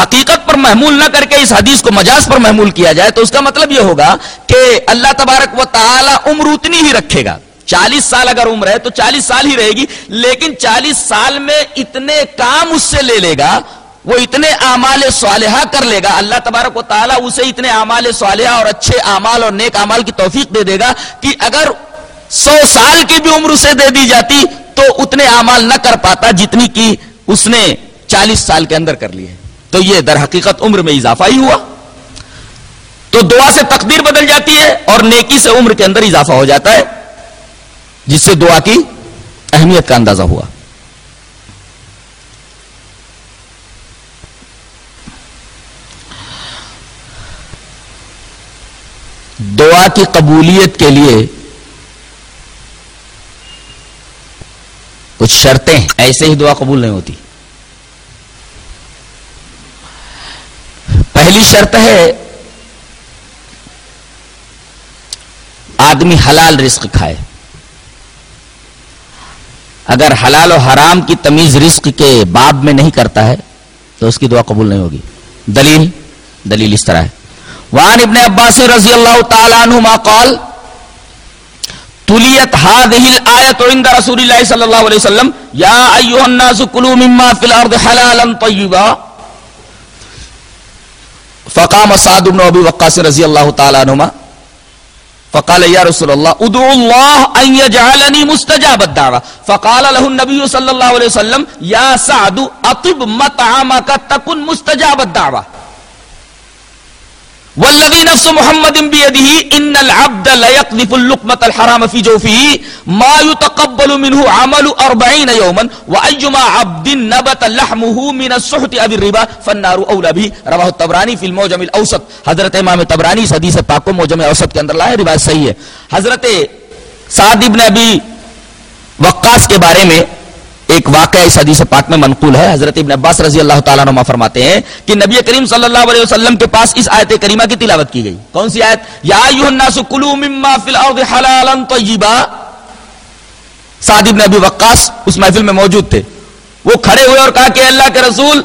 حقیقت پر محمول نہ کر کے اس حدیث کو مجاز پر محمول کیا جائے تو اس کا مطلب یہ ہوگا کہ اللہ تبارک و تعالی عمر اتنی ہی رکھے گا۔ چالیس سال اگر عمر ہے تو چالیس سال ہی رہے گی، لیکن چالیس سال میں اتنے کام اس سے لے لے گا، وہ اتنے اعمال صالحہ کر لے گا۔ اللہ تبارک و تعالیٰ اسے اتنے اعمال صالحہ اور اچھے اعمال اور نیک اعمال کی توفیق دے دے گا کہ اگر سو سال کی بھی عمر اسے دے دی جاتی تو اتنے اعمال نہ کر پاتا جتنی کی اس نے چالیس سال کے اندر کر لی تو یہ در حقیقت عمر میں اضافہ ہی ہوا۔ تو دعا سے تقدیر بدل جاتی ہے اور نیکی سے عمر کے اندر اضافہ ہو جاتا ہے، جس سے دعا کی اہمیت کا اندازہ ہوا۔ دعا کی قبولیت کے لیے کچھ شرطیں ایسے ہی دعا قبول نہیں ہوتی۔ پہلی شرط ہے آدمی حلال رزق کھائے۔ اگر حلال و حرام کی تمیز رزق کے باب میں نہیں کرتا ہے تو اس کی دعا قبول نہیں ہوگی۔ دلیل دلیل اس طرح ہے۔ وان ابن عباس رضی اللہ تعالی عنہما قال تلیت هذه الآیت عند رسول اللہ صلی اللہ علیہ وسلم یا ایوہ الناس کلو مما فی الارض حلالا طیبا فقام سعد بن ابی وقاس رضی اللہ تعالی عنہما فقال یا رسول اللہ ادعو اللہ ان یجعلنی مستجاب الدعوة. فقال له النبی صلی اللہ علیہ وسلم یا سعد اطب مطعمك تکن مستجاب الدعوة. والذی نفس محمد بیدہ ان العبد لیقذف اللقمة الحرام فی جوفه ما يتقبل منه عمل اربعین یوما وایما عبد نبت لحمه من السحت اب الربا فالنار اولا بھی رواہ التبرانی فی الموجم الاوسط حضرت امام تبرانی اس حدیث پاک کو موجم اوسط کے اندر لائے روایت صحیح ہے۔ حضرت سعد ابن ابی وقاص کے بارے میں ایک واقعہ اس حدیث پاک میں منقول ہے۔ حضرت ابن عباس رضی اللہ تعالیٰ نما فرماتے ہیں کہ نبی کریم صلی اللہ علیہ وسلم کے پاس اس آیت کریمہ کی تلاوت کی گئی۔ کون سی آیت؟ یا الناس کلو مما فی الارض حلالا طیبا۔ سعد ابن ابی وقاص اس محفل میں موجود تھے۔ وہ کھڑے ہوئے اور کہا کہ اللہ کے رسول،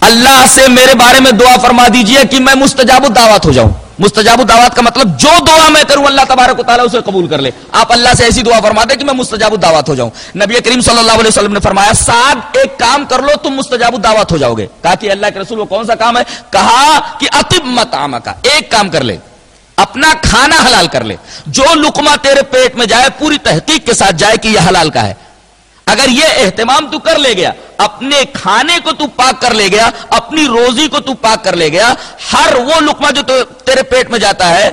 اللہ سے میرے بارے میں دعا فرما دیجیے کہ میں مستجاب الدعوات ہو جاؤں۔ مستجاب الدعوات کا مطلب جو دعا میں کروں اللہ تبارک و تعالیٰ اسے قبول کر لے۔ آپ اللہ سے ایسی دعا فرما دے کہ میں مستجاب الدعوات ہو جاؤں۔ نبی کریم صلی اللہ علیہ وسلم نے فرمایا، سعد، ایک کام کر لو، تم مستجاب الدعوات ہو جاؤ گے۔ کہا کہ اللہ کے رسول، وہ کون سا کام ہے؟ کہا کہ اطب مت کا ایک کام کر لے۔ اپنا کھانا حلال کر لے۔ جو لقمہ تیرے پیٹ میں جائے، پوری تحقیق کے ساتھ جائے کہ یہ حلال کا ہے۔ اگر یہ اہتمام تو کر لے گیا، اپنے کھانے کو تو پاک کر لے گیا، اپنی روزی کو تو پاک کر لے گیا، ہر وہ لقمہ جو تیرے پیٹ میں جاتا ہے،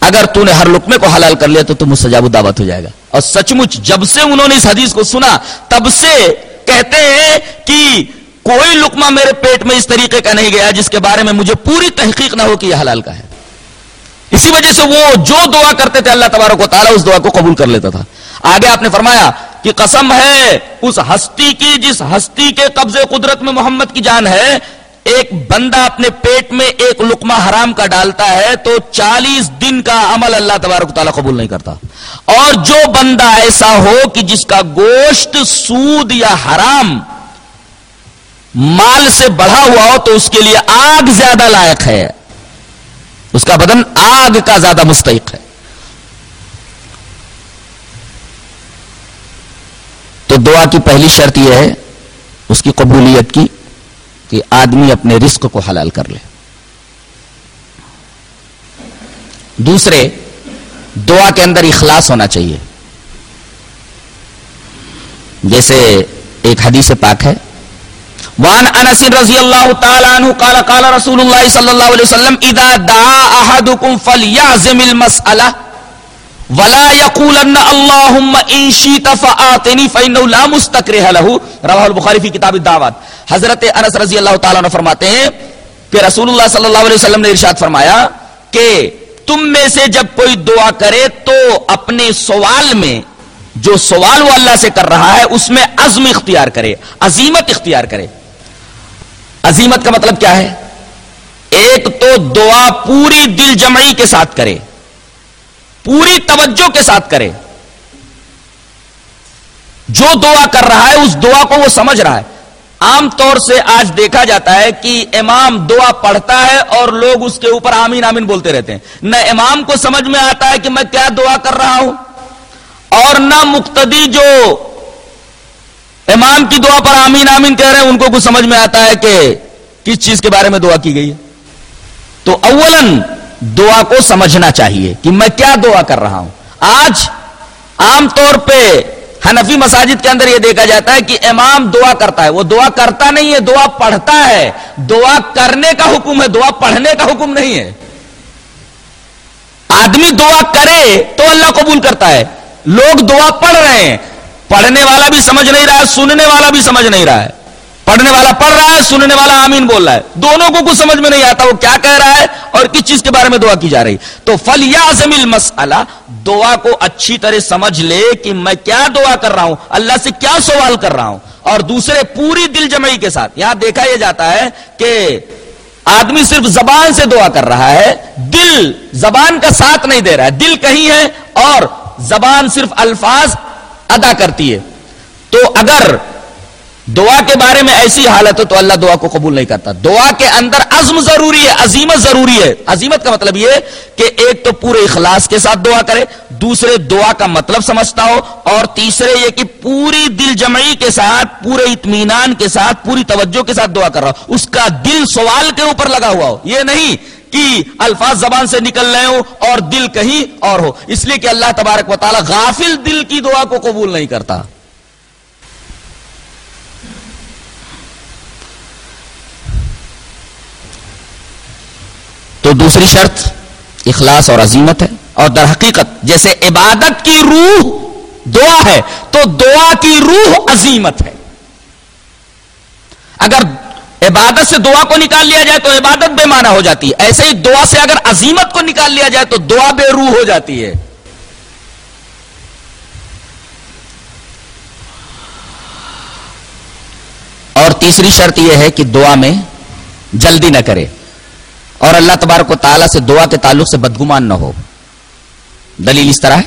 اگر تو نے ہر لقمے کو حلال کر لیا تو تم سجاب دعوت ہو جائے گا۔ اور سچ مچ جب سے انہوں نے اس حدیث کو سنا، تب سے کہتے ہیں کہ کوئی لقمہ میرے پیٹ میں اس طریقے کا نہیں گیا جس کے بارے میں مجھے پوری تحقیق نہ ہو کہ یہ حلال کا ہے۔ اسی وجہ سے وہ جو دعا کرتے تھے، اللہ تبارک و تعالیٰ اس دعا کو قبول کر لیتا تھا۔ آگے آپ نے فرمایا کہ قسم ہے، اس ہستی کی جس ہستی کے قبضے قدرت میں محمد کی جان ہے، ایک بندہ اپنے پیٹ میں ایک لقمہ حرام کا ڈالتا ہے تو چالیس دن کا عمل اللہ تبارک تعالیٰ قبول نہیں کرتا۔ اور جو بندہ ایسا ہو کہ جس کا گوشت سود یا حرام مال سے بڑھا ہوا ہو تو اس کے لیے آگ زیادہ لائق ہے۔ اس کا بدن آگ کا زیادہ مستحق ہے۔ دعا کی پہلی شرط یہ ہے، اس کی قبولیت کی، کہ آدمی اپنے رزق کو حلال کر لے۔ دوسرے، دعا کے اندر اخلاص ہونا چاہیے۔ جیسے ایک حدیث پاک ہے وان انس رضی اللہ تعالی عنہ قال قال رسول اللہ صلی اللہ علیہ وسلم، اذا دعا احدكم فليعزم المسألہ ولا يقولن اللهم ان شئت فانه لا مستكره له. رواه البخاری فی کتاب الدعوات. حضرت انس رضی اللہ تعالی عنہ فرماتے ہیں کہ رسول اللہ صلی اللہ علیہ وسلم نے ارشاد فرمایا کہ تم میں سے جب کوئی دعا کرے تو اپنے سوال میں جو سوال وہ اللہ سے کر رہا ہے اس میں عزم اختیار کرے عظیمت اختیار کرے۔ عظیمت کا مطلب کیا ہے؟ ایک تو دعا پوری دل جمعی کے ساتھ کرے۔ پوری توجہ کے ساتھ کرے۔ جو دعا کر رہا ہے، اس دعا کو وہ سمجھ رہا ہے۔ عام طور سے آج دیکھا جاتا ہے کہ امام دعا پڑھتا ہے اور لوگ اس کے اوپر آمین آمین بولتے رہتے ہیں۔ نہ امام کو سمجھ میں آتا ہے کہ میں کیا دعا کر رہا ہوں، اور نہ مقتدی جو امام کی دعا پر آمین آمین کہہ رہے ہیں، ان کو کچھ سمجھ میں آتا ہے کہ کس چیز کے بارے میں دعا کی گئی ہے۔ تو اولن دعا کو سمجھنا چاہیے کہ میں کیا دعا کر رہا ہوں۔ آج عام طور پہ حنفی مساجد کے اندر یہ دیکھا جاتا ہے کہ امام دعا کرتا ہے۔ وہ دعا کرتا نہیں ہے، دعا پڑھتا ہے۔ دعا کرنے کا حکم ہے، دعا پڑھنے کا حکم نہیں ہے۔ آدمی دعا کرے تو اللہ قبول کرتا ہے۔ لوگ دعا پڑھ رہے ہیں۔ پڑھنے والا بھی سمجھ نہیں رہا ہے، سننے والا بھی سمجھ نہیں رہا ہے۔ پڑھنے والا پڑھ رہا ہے، سننے والا آمین بول رہا ہے۔ دونوں کو کچھ سمجھ میں نہیں آتا وہ کیا کہہ رہا ہے اور کس چیز کے بارے میں دعا کی جا رہی۔ تو فل یا مسئلہ دعا کو اچھی طرح سمجھ لے کہ میں کیا دعا کر رہا ہوں، اللہ سے کیا سوال کر رہا ہوں۔ اور دوسرے پوری دل جمعی کے ساتھ، یہاں دیکھا یہ جاتا ہے کہ آدمی صرف زبان سے دعا کر رہا ہے، دل زبان کا ساتھ نہیں دے رہا ہے۔ دل کہیں ہے اور زبان صرف الفاظ ادا کرتی ہے۔ تو اگر دعا کے بارے میں ایسی حالت ہو تو اللہ دعا کو قبول نہیں کرتا۔ دعا کے اندر عزم ضروری ہے، عظیمت ضروری ہے۔ عظیمت کا مطلب یہ کہ ایک تو پورے اخلاص کے ساتھ دعا کرے، دوسرے دعا کا مطلب سمجھتا ہو، اور تیسرے یہ کہ پوری دل جمعی کے ساتھ، پورے اطمینان کے ساتھ، پوری توجہ کے ساتھ دعا کر رہا ہو۔ اس کا دل سوال کے اوپر لگا ہوا ہو۔ یہ نہیں کہ الفاظ زبان سے نکل رہے ہو اور دل کہیں اور ہو۔ اس لیے کہ اللہ تبارک و تعالیٰ غافل دل کی دعا کو قبول نہیں کرتا۔ تو دوسری شرط اخلاص اور عظیمت ہے اور در حقیقت جیسے عبادت کی روح دعا ہے تو دعا کی روح عظیمت ہے۔ اگر عبادت سے دعا کو نکال لیا جائے تو عبادت بے معنی ہو جاتی ہے۔ ایسے ہی دعا سے اگر عظیمت کو نکال لیا جائے تو دعا بے روح ہو جاتی ہے۔ اور تیسری شرط یہ ہے کہ دعا میں جلدی نہ کرے۔ اور اللہ تبارک و تعالیٰ سے دعا کے تعلق سے بدگمان نہ ہو۔ دلیل اس طرح ہے۔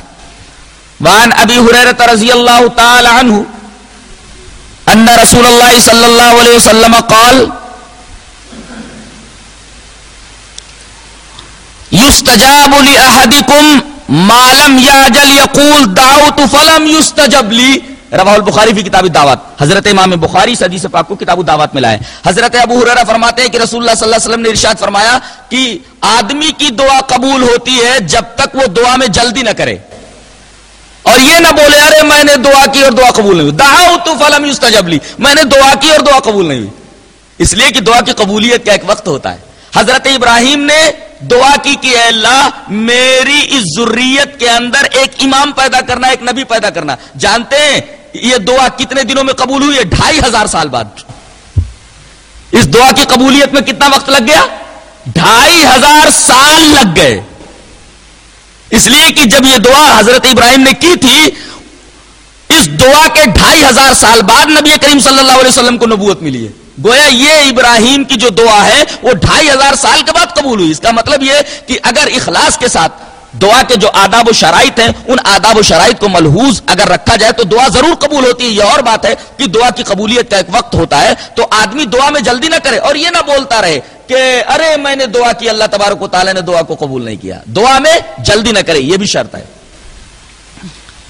وان ابی حریرت رضی اللہ تعالی عنہ ان رسول اللہ صلی اللہ علیہ وسلم قال، یستجاب لأحدکم ما لم یاجل یقول، دعوت فلم یستجب لی روا البخاری فی کتاب دعوت حضرت امام بخاری صدی سے پاک کو کتاب دعوت ملا ہے حضرت ابو حریرہ فرماتے ہیں کہ رسول اللہ صلی اللہ علیہ وسلم نے ارشاد فرمایا کہ آدمی کی دعا قبول ہوتی ہے جب تک وہ دعا میں جلدی نہ کرے۔ اور یہ نہ بولے، ارے میں نے دعا کی اور دعا قبول نہیں ہوئی۔ دعوت فلم یستجب لی، میں نے دعا کی اور دعا قبول نہیں ہوئی۔ اس لیے کہ دعا کی قبولیت کا ایک وقت ہوتا ہے۔ حضرت ابراہیم نے دعا کی کہ اے اللہ، میری اس ضروریت کے اندر ایک امام پیدا کرنا، ایک نبی پیدا کرنا۔ جانتے ہیں یہ دعا کتنے دنوں میں قبول ہوئی ہے؟ ڈھائی ہزار سال بعد۔ اس دعا کی قبولیت میں کتنا وقت لگ گیا؟ ڈھائی ہزار سال لگ گئے۔ اس لیے کہ جب یہ دعا حضرت ابراہیم نے کی تھی، اس دعا کے ڈھائی ہزار سال بعد نبی کریم صلی اللہ علیہ وسلم کو نبوت ملی ہے۔ گویا یہ ابراہیم کی جو دعا ہے، وہ ڈھائی ہزار سال کے بعد قبول ہوئی۔ اس کا مطلب یہ کہ اگر اخلاص کے ساتھ دعا کے جو آداب و شرائط ہیں، ان آداب و شرائط کو ملحوظ اگر رکھا جائے تو دعا ضرور قبول ہوتی ہے۔ یہ اور بات ہے کہ دعا کی قبولیت کا ایک وقت ہوتا ہے تو آدمی دعا میں جلدی نہ کرے اور یہ نہ بولتا رہے کہ ارے میں نے دعا کی، اللہ تبارک و تعالیٰ نے دعا کو قبول نہیں کیا۔ دعا میں جلدی نہ کرے، یہ بھی شرط ہے۔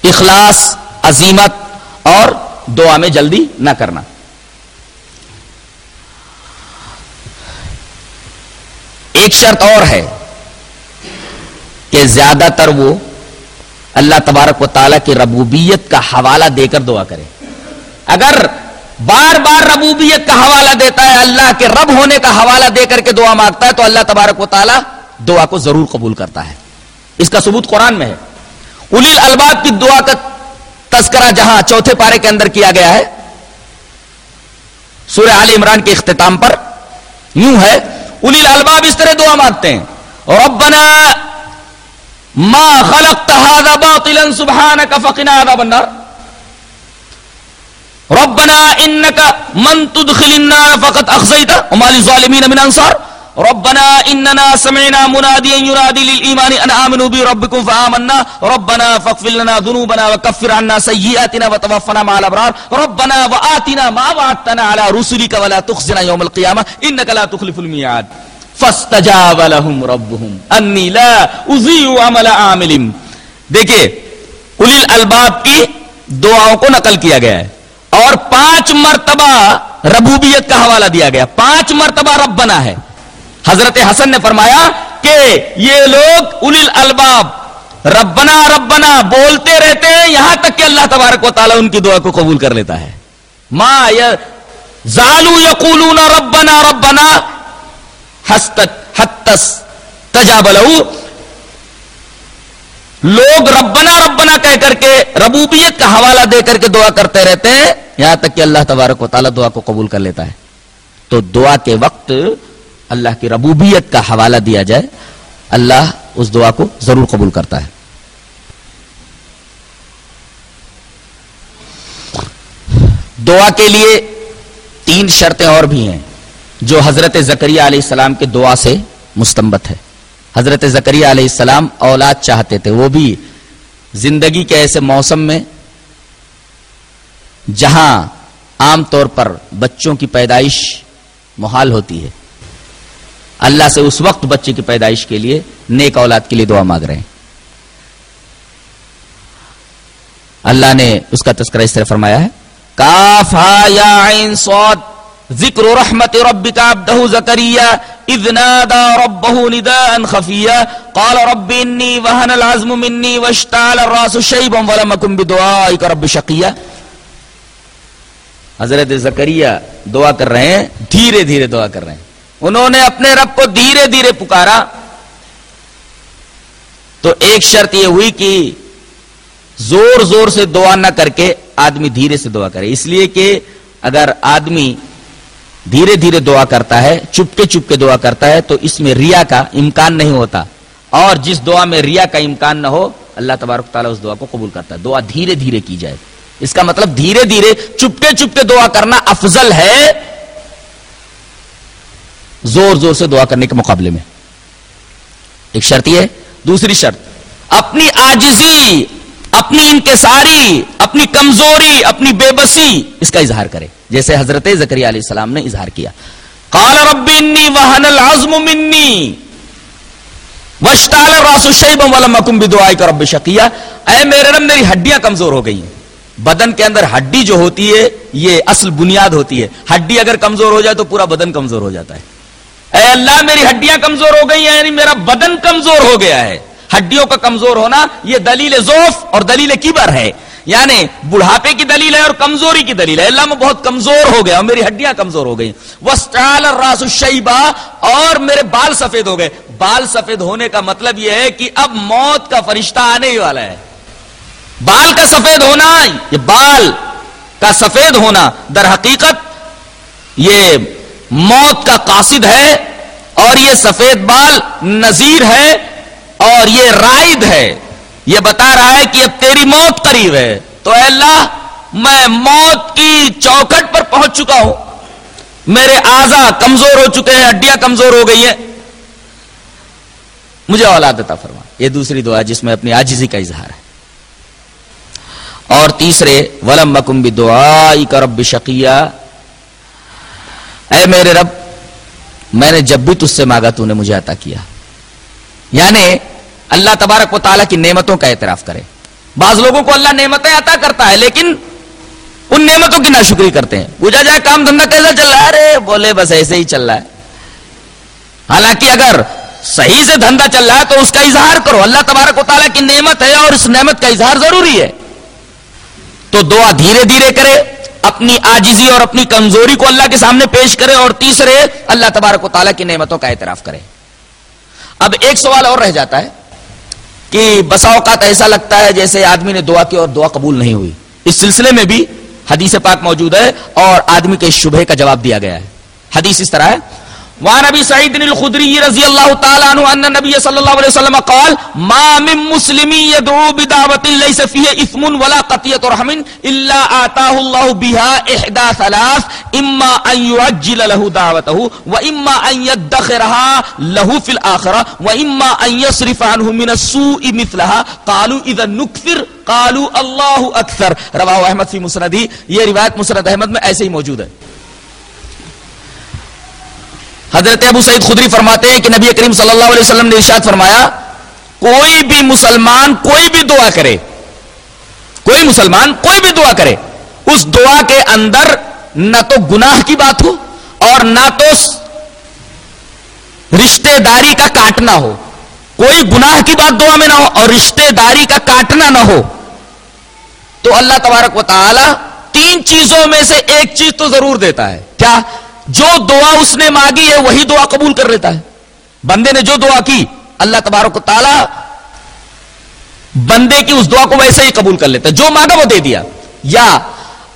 اخلاص عظیمت اور دعا میں جلدی نہ کرنا۔ ایک شرط اور ہے۔ کہ زیادہ تر وہ اللہ تبارک و تعالیٰ کی ربوبیت کا حوالہ دے کر دعا کرے۔ اگر بار بار ربوبیت کا حوالہ دیتا ہے، اللہ کے رب ہونے کا حوالہ دے کر کے دعا مانگتا ہے، تو اللہ تبارک و تعالیٰ دعا کو ضرور قبول کرتا ہے۔ اس کا ثبوت قرآن میں ہے۔ الیل الباب کی دعا کا تذکرہ جہاں چوتھے پارے کے اندر کیا گیا ہے، سورہ عال عمران کے اختتام پر یوں ہے۔ الیل الباب اس طرح دعا مانگتے ہیں۔ ربنا ما خلقت هذا باطلا سبحانك فقنا عذاب النار. ربنا انك من تدخل النار فقد اخزيته وما للظالمين من انصار ربنا اننا سمعنا مناديا ينادي للايمان ان امنوا بربكم فآمنا. ربنا فاغفر لنا ذنوبنا وكفر عنا سيئاتنا وتوفنا مع الابرار ربنا وآتنا ما وعدتنا على رسلك ولا تخزنا يوم القيامه انك لا تخلف الميعاد. فستجاب لهم ربهم. انی لا اضیع عمل عامل. دیکھیں الیل الباب کی دعاؤں کو نقل کیا گیا ہے اور پانچ مرتبہ ربوبیت کا حوالہ دیا گیا. پانچ مرتبہ رب بنا ہے. حضرت حسن نے فرمایا کہ یہ لوگ الیل الباب ربنا ربنا بولتے رہتے ہیں، یہاں تک کہ اللہ تبارک و تعالیٰ ان کی دعا کو قبول کر لیتا ہے. ما زالو یقولون ربنا ربنا تجاب لوگ ربنا ربنا کہہ کر کے ربوبیت کا حوالہ دے کر کے دعا کرتے رہتے ہیں، یہاں تک کہ اللہ تبارک و تعالیٰ دعا کو قبول کر لیتا ہے۔ تو دعا کے وقت اللہ کی ربوبیت کا حوالہ دیا جائے، اللہ اس دعا کو ضرور قبول کرتا ہے۔ دعا کے لیے تین شرطیں اور بھی ہیں۔ جو حضرت زکریہ علیہ السلام کے دعا سے مستمت ہے۔ حضرت زکریہ علیہ السلام اولاد چاہتے تھے، وہ بھی زندگی کے ایسے موسم میں جہاں عام طور پر بچوں کی پیدائش محال ہوتی ہے۔ اللہ سے اس وقت بچے کی پیدائش کے لیے نیک اولاد کے لیے دعا مانگ رہے ہیں۔ اللہ نے اس کا تذکرہ اس طرح فرمایا ہے کاف یا عین صوت ذکر رحمت ربك عبده زكريا اذ نادى ربه نداء خفيا قال رب اني وهن العزم مني واشتعل الراس شيبا ولم اكن بدعائك رب شقيا حضرت زکریہ دعا کر رہے ہیں، دھیرے دھیرے دعا کر رہے ہیں۔ انہوں نے اپنے رب کو دھیرے دھیرے پکارا۔ تو ایک شرط یہ ہوئی کہ زور زور سے دعا نہ کر کے آدمی دھیرے سے دعا کرے۔ اس لیے کہ اگر آدمی دھیرے دھیرے دعا کرتا ہے، چپکے چپکے دعا کرتا ہے تو اس میں ریا کا امکان نہیں ہوتا۔ اور جس دعا میں ریا کا امکان نہ ہو، اللہ تبارک تعالیٰ اس دعا کو قبول کرتا ہے۔ دعا دھیرے دھیرے کی جائے۔ اس کا مطلب دھیرے دھیرے چپکے چپکے دعا کرنا افضل ہے۔ زور زور سے دعا کرنے کے مقابلے میں۔ ایک شرط یہ دوسری شرط، اپنی آجزی اپنی انکساری، اپنی کمزوری، اپنی بے بسی، اس کا اظہار کرے۔ جیسے حضرت زکری علیہ السلام نے اظہار کیا۔ قال رب انی وحن العظم منی وشتال راس الشیب ولم اکم بدعائی کا رب شقیہ اے میرے رب، میری ہڈیاں کمزور ہو گئی بدن کے اندر ہڈی جو ہوتی ہے، یہ اصل بنیاد ہوتی ہے۔ ہڈی اگر کمزور ہو جائے تو پورا بدن کمزور ہو جاتا ہے۔ اے اللہ، میری ہڈیاں کمزور ہو گئی ہیں یعنی میرا بدن کمزور ہو گیا ہے۔ ہڈیوں کا کمزور ہونا یہ دلیل زوف اور دلیل کیبر ہے۔ یعنی بڑھاپے کی دلیل ہے اور کمزوری کی دلیل ہے۔ اللہ میں بہت کمزور ہو گیا اور میری ہڈیاں کمزور ہو گئی راس الشیبہ اور میرے بال سفید ہو گئے۔ بال سفید ہونے کا مطلب یہ ہے کہ اب موت کا فرشتہ آنے ہی والا ہے۔ بال کا سفید ہونا، یہ بال کا سفید ہونا در حقیقت یہ موت کا قاصد ہے اور یہ سفید بال نذیر ہے اور یہ رائد ہے۔ یہ بتا رہا ہے کہ اب تیری موت قریب ہے۔ تو اے اللہ، میں موت کی چوکٹ پر پہنچ چکا ہوں۔ میرے آزا کمزور ہو چکے ہیں، ہڈیاں کمزور ہو گئی ہیں۔ مجھے اولاد عطا فرما۔ یہ دوسری دعا جس میں اپنی آجزی کا اظہار ہے۔ اور تیسرے ولم مکم بھی دعائی کا رب شکیہ اے میرے رب، میں نے جب بھی تج سے مانگا تو نے مجھے عطا کیا۔ یعنی اللہ تبارک و تعالیٰ کی نعمتوں کا اعتراف کرے۔ بعض لوگوں کو اللہ نعمتیں عطا کرتا ہے، لیکن ان نعمتوں کی ناشکری کرتے ہیں۔ پوچھا جائے کام دھندا کیسا چل رہا ہے؟ ارے بولے بس ایسے ہی چل رہا ہے۔ حالانکہ اگر صحیح سے دھندا چل رہا ہے تو اس کا اظہار کرو۔ اللہ تبارک و تعالیٰ کی نعمت ہے اور اس نعمت کا اظہار ضروری ہے۔ تو دعا دھیرے دھیرے کرے، اپنی آجزی اور اپنی کمزوری کو اللہ کے سامنے پیش کرے اور تیسرے، اللہ تبارک و تعالیٰ کی نعمتوں کا اعتراف کرے۔ اب ایک سوال اور رہ جاتا ہے۔ کہ بسا اوقات ایسا لگتا ہے جیسے آدمی نے دعا کی اور دعا قبول نہیں ہوئی۔ اس سلسلے میں بھی حدیث پاک موجود ہے اور آدمی کے شبہ کا جواب دیا گیا ہے۔ حدیث اس طرح ہے۔ وعن ابي سعيد الخدري رضي الله تعالى عنه ان النبي صلى الله عليه وسلم قال، ما من مسلم يدعو بدعوه ليس فيها اثم ولا قطيعه رحم الا اتاه الله بها احدى ثلاث اما ان يعجل له دعوته واما ان يدخرها له في الاخره واما ان يصرف عنه من السوء مثلها. قالوا اذا نكثر قالوا الله اكثر رواه احمد في مسنده. یہ روایت مسند احمد میں ایسے ہی موجود ہے۔ حضرت ابو سعید خدری فرماتے ہیں کہ نبی کریم صلی اللہ علیہ وسلم نے ارشاد فرمایا، کوئی بھی مسلمان کوئی بھی دعا کرے، کوئی مسلمان کوئی بھی دعا کرے، اس دعا کے اندر نہ تو گناہ کی بات ہو اور نہ تو رشتے داری کا کاٹنا ہو۔ کوئی گناہ کی بات دعا میں نہ ہو اور رشتے داری کا کاٹنا نہ ہو۔ تو اللہ تبارک و تعالی تین چیزوں میں سے ایک چیز تو ضرور دیتا ہے۔ کیا؟ جو دعا اس نے مانگی ہے وہی دعا قبول کر لیتا ہے۔ بندے نے جو دعا کی، اللہ تبارک و تعالی بندے کی اس دعا کو ویسے ہی قبول کر لیتا ہے۔ جو مانگا وہ دے دیا۔ یا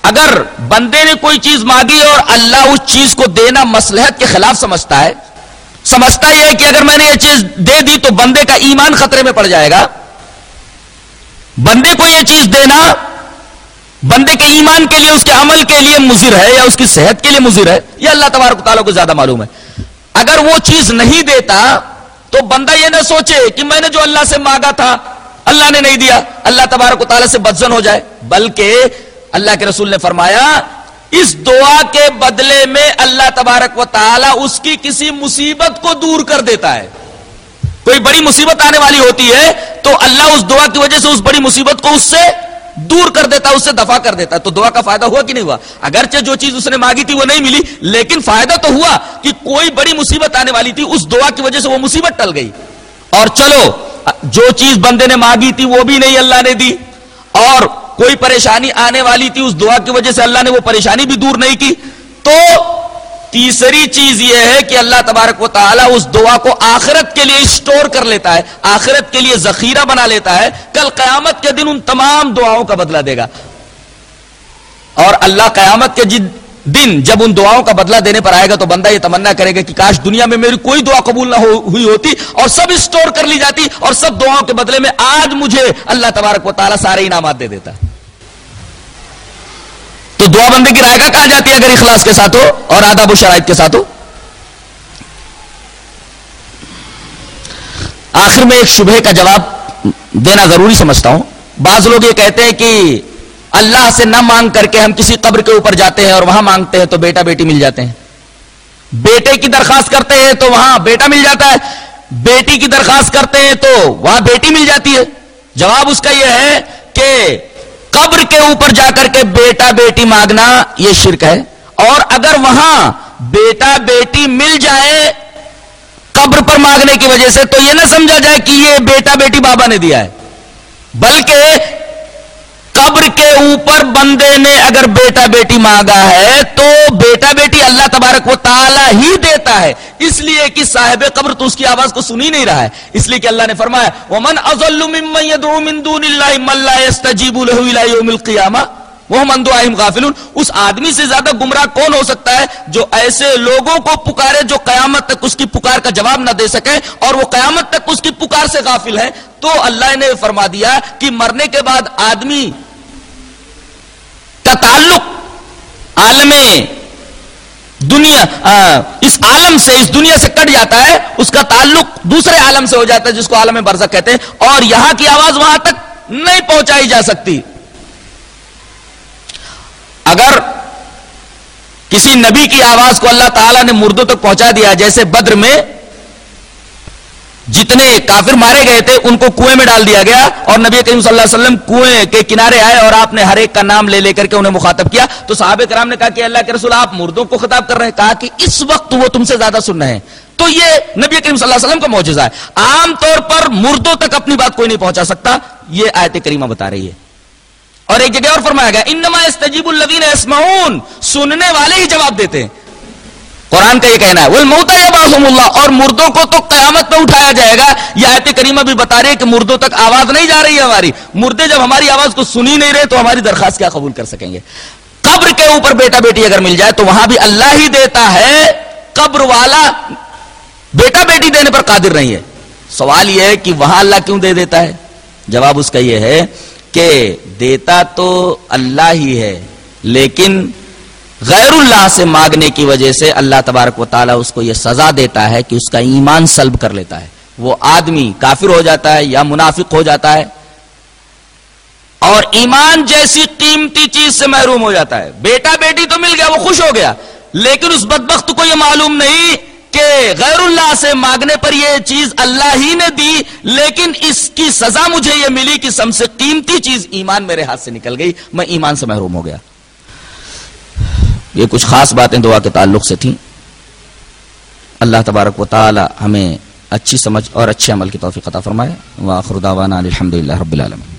اگر بندے نے کوئی چیز مانگی اور اللہ اس چیز کو دینا مسلحت کے خلاف سمجھتا ہے، سمجھتا یہ ہے کہ اگر میں نے یہ چیز دے دی تو بندے کا ایمان خطرے میں پڑ جائے گا۔ بندے کو یہ چیز دینا بندے کے ایمان کے لیے، اس کے عمل کے لیے مضر ہے یا اس کی صحت کے لیے مضر ہے؟ یہ اللہ تبارک تعالیٰ کو زیادہ معلوم ہے۔ اگر وہ چیز نہیں دیتا، تو بندہ یہ نہ سوچے کہ میں نے جو اللہ سے مانگا تھا، اللہ نے نہیں دیا۔ اللہ تبارک و تعالیٰ سے بدزن ہو جائے۔ بلکہ اللہ کے رسول نے فرمایا، اس دعا کے بدلے میں اللہ تبارک و تعالیٰ اس کی کسی مصیبت کو دور کر دیتا ہے۔ کوئی بڑی مصیبت آنے والی ہوتی ہے، تو اللہ اس دعا کی وجہ سے، اس بڑی مصیبت کو اس سے دور کر دیتا، اس سے دفاع کر دیتا۔ تو دعا کا فائدہ ہوا کہ نہیں ہوا؟ اگرچہ جو چیز اس نے مانگی تھی وہ نہیں ملی، لیکن فائدہ تو ہوا کہ کوئی بڑی مصیبت آنے والی تھی، اس دعا کی وجہ سے وہ مصیبت ٹل گئی۔ اور چلو، جو چیز بندے نے مانگی تھی وہ بھی نہیں اللہ نے دی۔ اور کوئی پریشانی آنے والی تھی، اس دعا کی وجہ سے اللہ نے وہ پریشانی بھی دور نہیں کی۔ تو تیسری چیز یہ ہے کہ اللہ تبارک و تعالیٰ اس دعا کو آخرت کے لیے اسٹور کر لیتا ہے، آخرت کے لیے ذخیرہ بنا لیتا ہے۔ کل قیامت کے دن ان تمام دعاؤں کا بدلہ دے گا۔ اور اللہ قیامت کے دن جب ان دعاؤں کا بدلہ دینے پر آئے گا تو بندہ یہ تمنا کرے گا کہ کاش دنیا میں میری کوئی دعا قبول نہ ہوئی ہوتی اور سب اسٹور کر لی جاتی اور سب دعاؤں کے بدلے میں آج مجھے اللہ تبارک و تعالیٰ سارے انعامات دے دیتا۔ تو دعا بندے کی رائے گا کہا جاتی ہے اگر اخلاص کے ساتھ ہو اور آداب و شرائط کے ساتھ ہو آخر میں ایک شبہ کا جواب دینا ضروری سمجھتا ہوں۔ بعض لوگ یہ کہتے ہیں کہ اللہ سے نہ مانگ کر کے ہم کسی قبر کے اوپر جاتے ہیں اور وہاں مانگتے ہیں تو بیٹا بیٹی مل جاتے ہیں۔ بیٹے کی درخواست کرتے ہیں تو وہاں بیٹا مل جاتا ہے۔ بیٹی کی درخواست کرتے ہیں تو وہاں بیٹی مل جاتی ہے۔ جواب اس کا یہ ہے کہ قبر کے اوپر جا کر کے بیٹا بیٹی مانگنا یہ شرک ہے۔ اور اگر وہاں بیٹا بیٹی مل جائے قبر پر مانگنے کی وجہ سے تو یہ نہ سمجھا جائے کہ یہ بیٹا بیٹی بابا نے دیا ہے۔ بلکہ قبر کے اوپر بندے نے اگر بیٹا بیٹی مانگا ہے تو بیٹا بیٹی اللہ تبارک و تعالی ہی دیتا ہے۔ اس لیے کہ صاحب قبر تو اس کی آواز کو سنی نہیں رہا ہے۔ اس لیے کہ اللہ نے فرمایا، ومن اضل ممن يدعو من دون الله من لا يستجيب له الى يوم القيامه وہ من دعائهم غافلون۔ اس آدمی سے زیادہ گمراہ کون ہو سکتا ہے جو ایسے لوگوں کو پکارے جو قیامت تک اس کی پکار کا جواب نہ دے سکے اور وہ قیامت تک اس کی پکار سے غافل ہے تو اللہ نے فرما دیا کہ مرنے کے بعد آدمی کا تعلق عالم دنیا اس عالم سے، اس دنیا سے کٹ جاتا ہے، اس کا تعلق دوسرے عالم سے ہو جاتا ہے، جس کو عالم برزک کہتے ہیں، اور یہاں کی آواز وہاں تک نہیں پہنچائی جا سکتی۔ اگر کسی نبی کی آواز کو اللہ تعالیٰ نے مردوں تک پہنچا دیا، جیسے بدر میں جتنے کافر مارے گئے تھے، ان کو کنویں میں ڈال دیا گیا اور نبی کریم صلی اللہ علیہ وسلم کنویں کے کنارے آئے اور آپ نے ہر ایک کا نام لے لے کر کے انہیں مخاطب کیا۔ تو صحابہ کرام نے کہا کہ اللہ کے رسول، آپ مردوں کو خطاب کر رہے ہیں، کہا کہ اس وقت وہ تم سے زیادہ سن رہے ہیں۔ تو یہ نبی کریم صلی اللہ علیہ وسلم کا معجزہ ہے۔ عام طور پر مردوں تک اپنی بات کوئی نہیں پہنچا سکتا، یہ آیت کریمہ بتا رہی ہے۔ اور ایک جگہ اور فرمایا گیا، انما استجیب الذین اسمعون سننے والے ہی جواب دیتے ہیں۔ قرآن کا یہ کہنا ہے۔ موتا یا باسم اللہ، اور مردوں کو تو قیامت میں اٹھایا جائے گا۔ یہ آیت کریمہ بھی بتا رہی ہے کہ مردوں تک آواز نہیں جا رہی ہے ہماری۔ مردے جب ہماری آواز کو سنی نہیں رہے تو ہماری درخواست کیا قبول کر سکیں گے؟ قبر کے اوپر بیٹا بیٹی اگر مل جائے تو وہاں بھی اللہ ہی دیتا ہے۔ قبر والا بیٹا بیٹی دینے پر قادر نہیں ہے۔ سوال یہ ہے کہ وہاں اللہ کیوں دے دیتا ہے؟ جواب اس کا یہ ہے کہ دیتا تو اللہ ہی ہے، لیکن غیر اللہ سے مانگنے کی وجہ سے اللہ تبارک و تعالیٰ اس کو یہ سزا دیتا ہے کہ اس کا ایمان سلب کر لیتا ہے۔ وہ آدمی کافر ہو جاتا ہے یا منافق ہو جاتا ہے اور ایمان جیسی قیمتی چیز سے محروم ہو جاتا ہے۔ بیٹا بیٹی تو مل گیا، وہ خوش ہو گیا، لیکن اس بدبخت کو یہ معلوم نہیں کہ غیر اللہ سے مانگنے پر یہ چیز اللہ ہی نے دی، لیکن اس کی سزا مجھے یہ ملی کہ سب سے قیمتی چیز ایمان میرے ہاتھ سے نکل گئی، میں ایمان سے محروم ہو گیا۔ یہ کچھ خاص باتیں دعا کے تعلق سے تھیں۔ اللہ تبارک و تعالی ہمیں اچھی سمجھ اور اچھے عمل کی توفیق عطا فرمائے۔ واخر دعوانا الحمدللہ رب العالمین۔